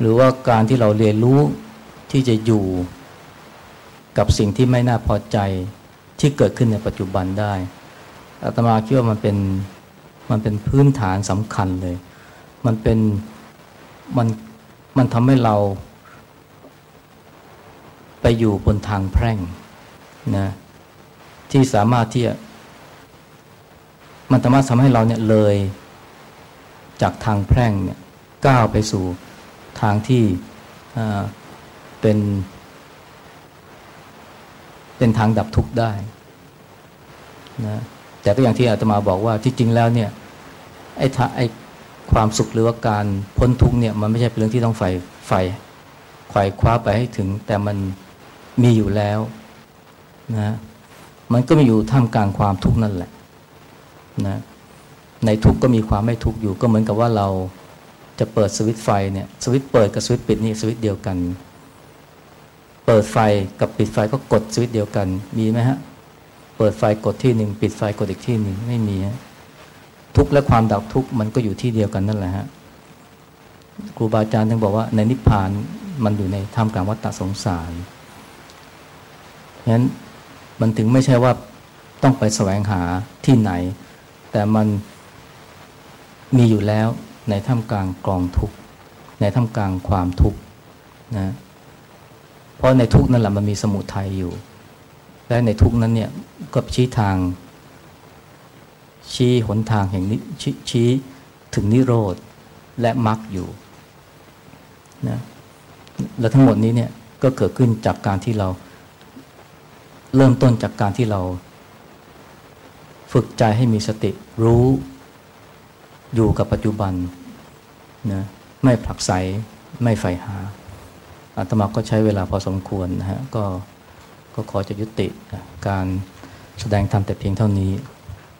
หรือว่าการที่เราเรียนรู้ที่จะอยู่ กับสิ่งที่ไม่น่าพอใจที่เกิดขึ้นในปัจจุบันได้อาตมาคิดว่ามันเป็นมันเป็นพื้นฐานสำคัญเลย มันเป็นมันมันทำให้เรา ไปอยู่บนทางแพร่งนะที่สามารถที่จะมันสามารถทำให้เราเนี่ยเลยจากทางแพร่งเนี่ยก้าวไปสู่ทางที่เป็น เป็นทางดับทุกข์ได้นะแต่ก็อย่างที่อาตมาบอกว่าที่จริงแล้วเนี่ยไอ้ไอ้ความสุขหรือว่าการพ้นทุกข์เนี่ยมันไม่ใช่เป็นเรื่องที่ต้องใฝ่ใฝ่ไขว่คว้าไปให้ถึง แต่มันมีอยู่แล้วนะมันก็มีอยู่ท่ามกลางความทุกข์นั่นแหละนะในทุกข์ก็มีความไม่ทุกข์อยู่ก็เหมือนกับว่าเราจะเปิดสวิตไฟเนี่ยสวิตเปิดกับสวิตปิดนี่สวิตเดียวกัน เปิดไฟกับปิดไฟก็กดสวิตช์เดียวกัน มีไหมฮะ เปิดไฟกดที่หนึ่งปิดไฟกดอีกที่หนึ่งไม่มีทุกและความดับทุกมันก็อยู่ที่เดียวกันนั่นแหละฮะครูบาอาจารย์ถึงบอกว่าในนิพพานมันอยู่ในท่ามกลางวัฏสงสารฉะนั้นมันถึงไม่ใช่ว่าต้องไปแสวงหาที่ไหน แต่มันมีอยู่แล้วในท่ามกลางกองทุกในท่ามกลางความทุกนะ ราะในทุกนั่นแหละมันมีสมุทัยอยู่ และในทุกนั้นเนี่ยก็ชี้ทาง ชี้หนทางแห่งนิชชี้ถึงนิโรธและมรรคอยู่นะและทั้งหมดนี้เนี่ยก็เกิดขึ้นจากการที่เรา เริ่มต้นจากการที่เรา ฝึกใจให้มีสติรู้อยู่กับปัจจุบันนะไม่ผลักไสไม่ใฝ่หา อาตมาก็ใช้เวลาพอสมควรนะฮะก็ก็ขอจะยุติการแสดงธรรมแต่เพียงเท่านี้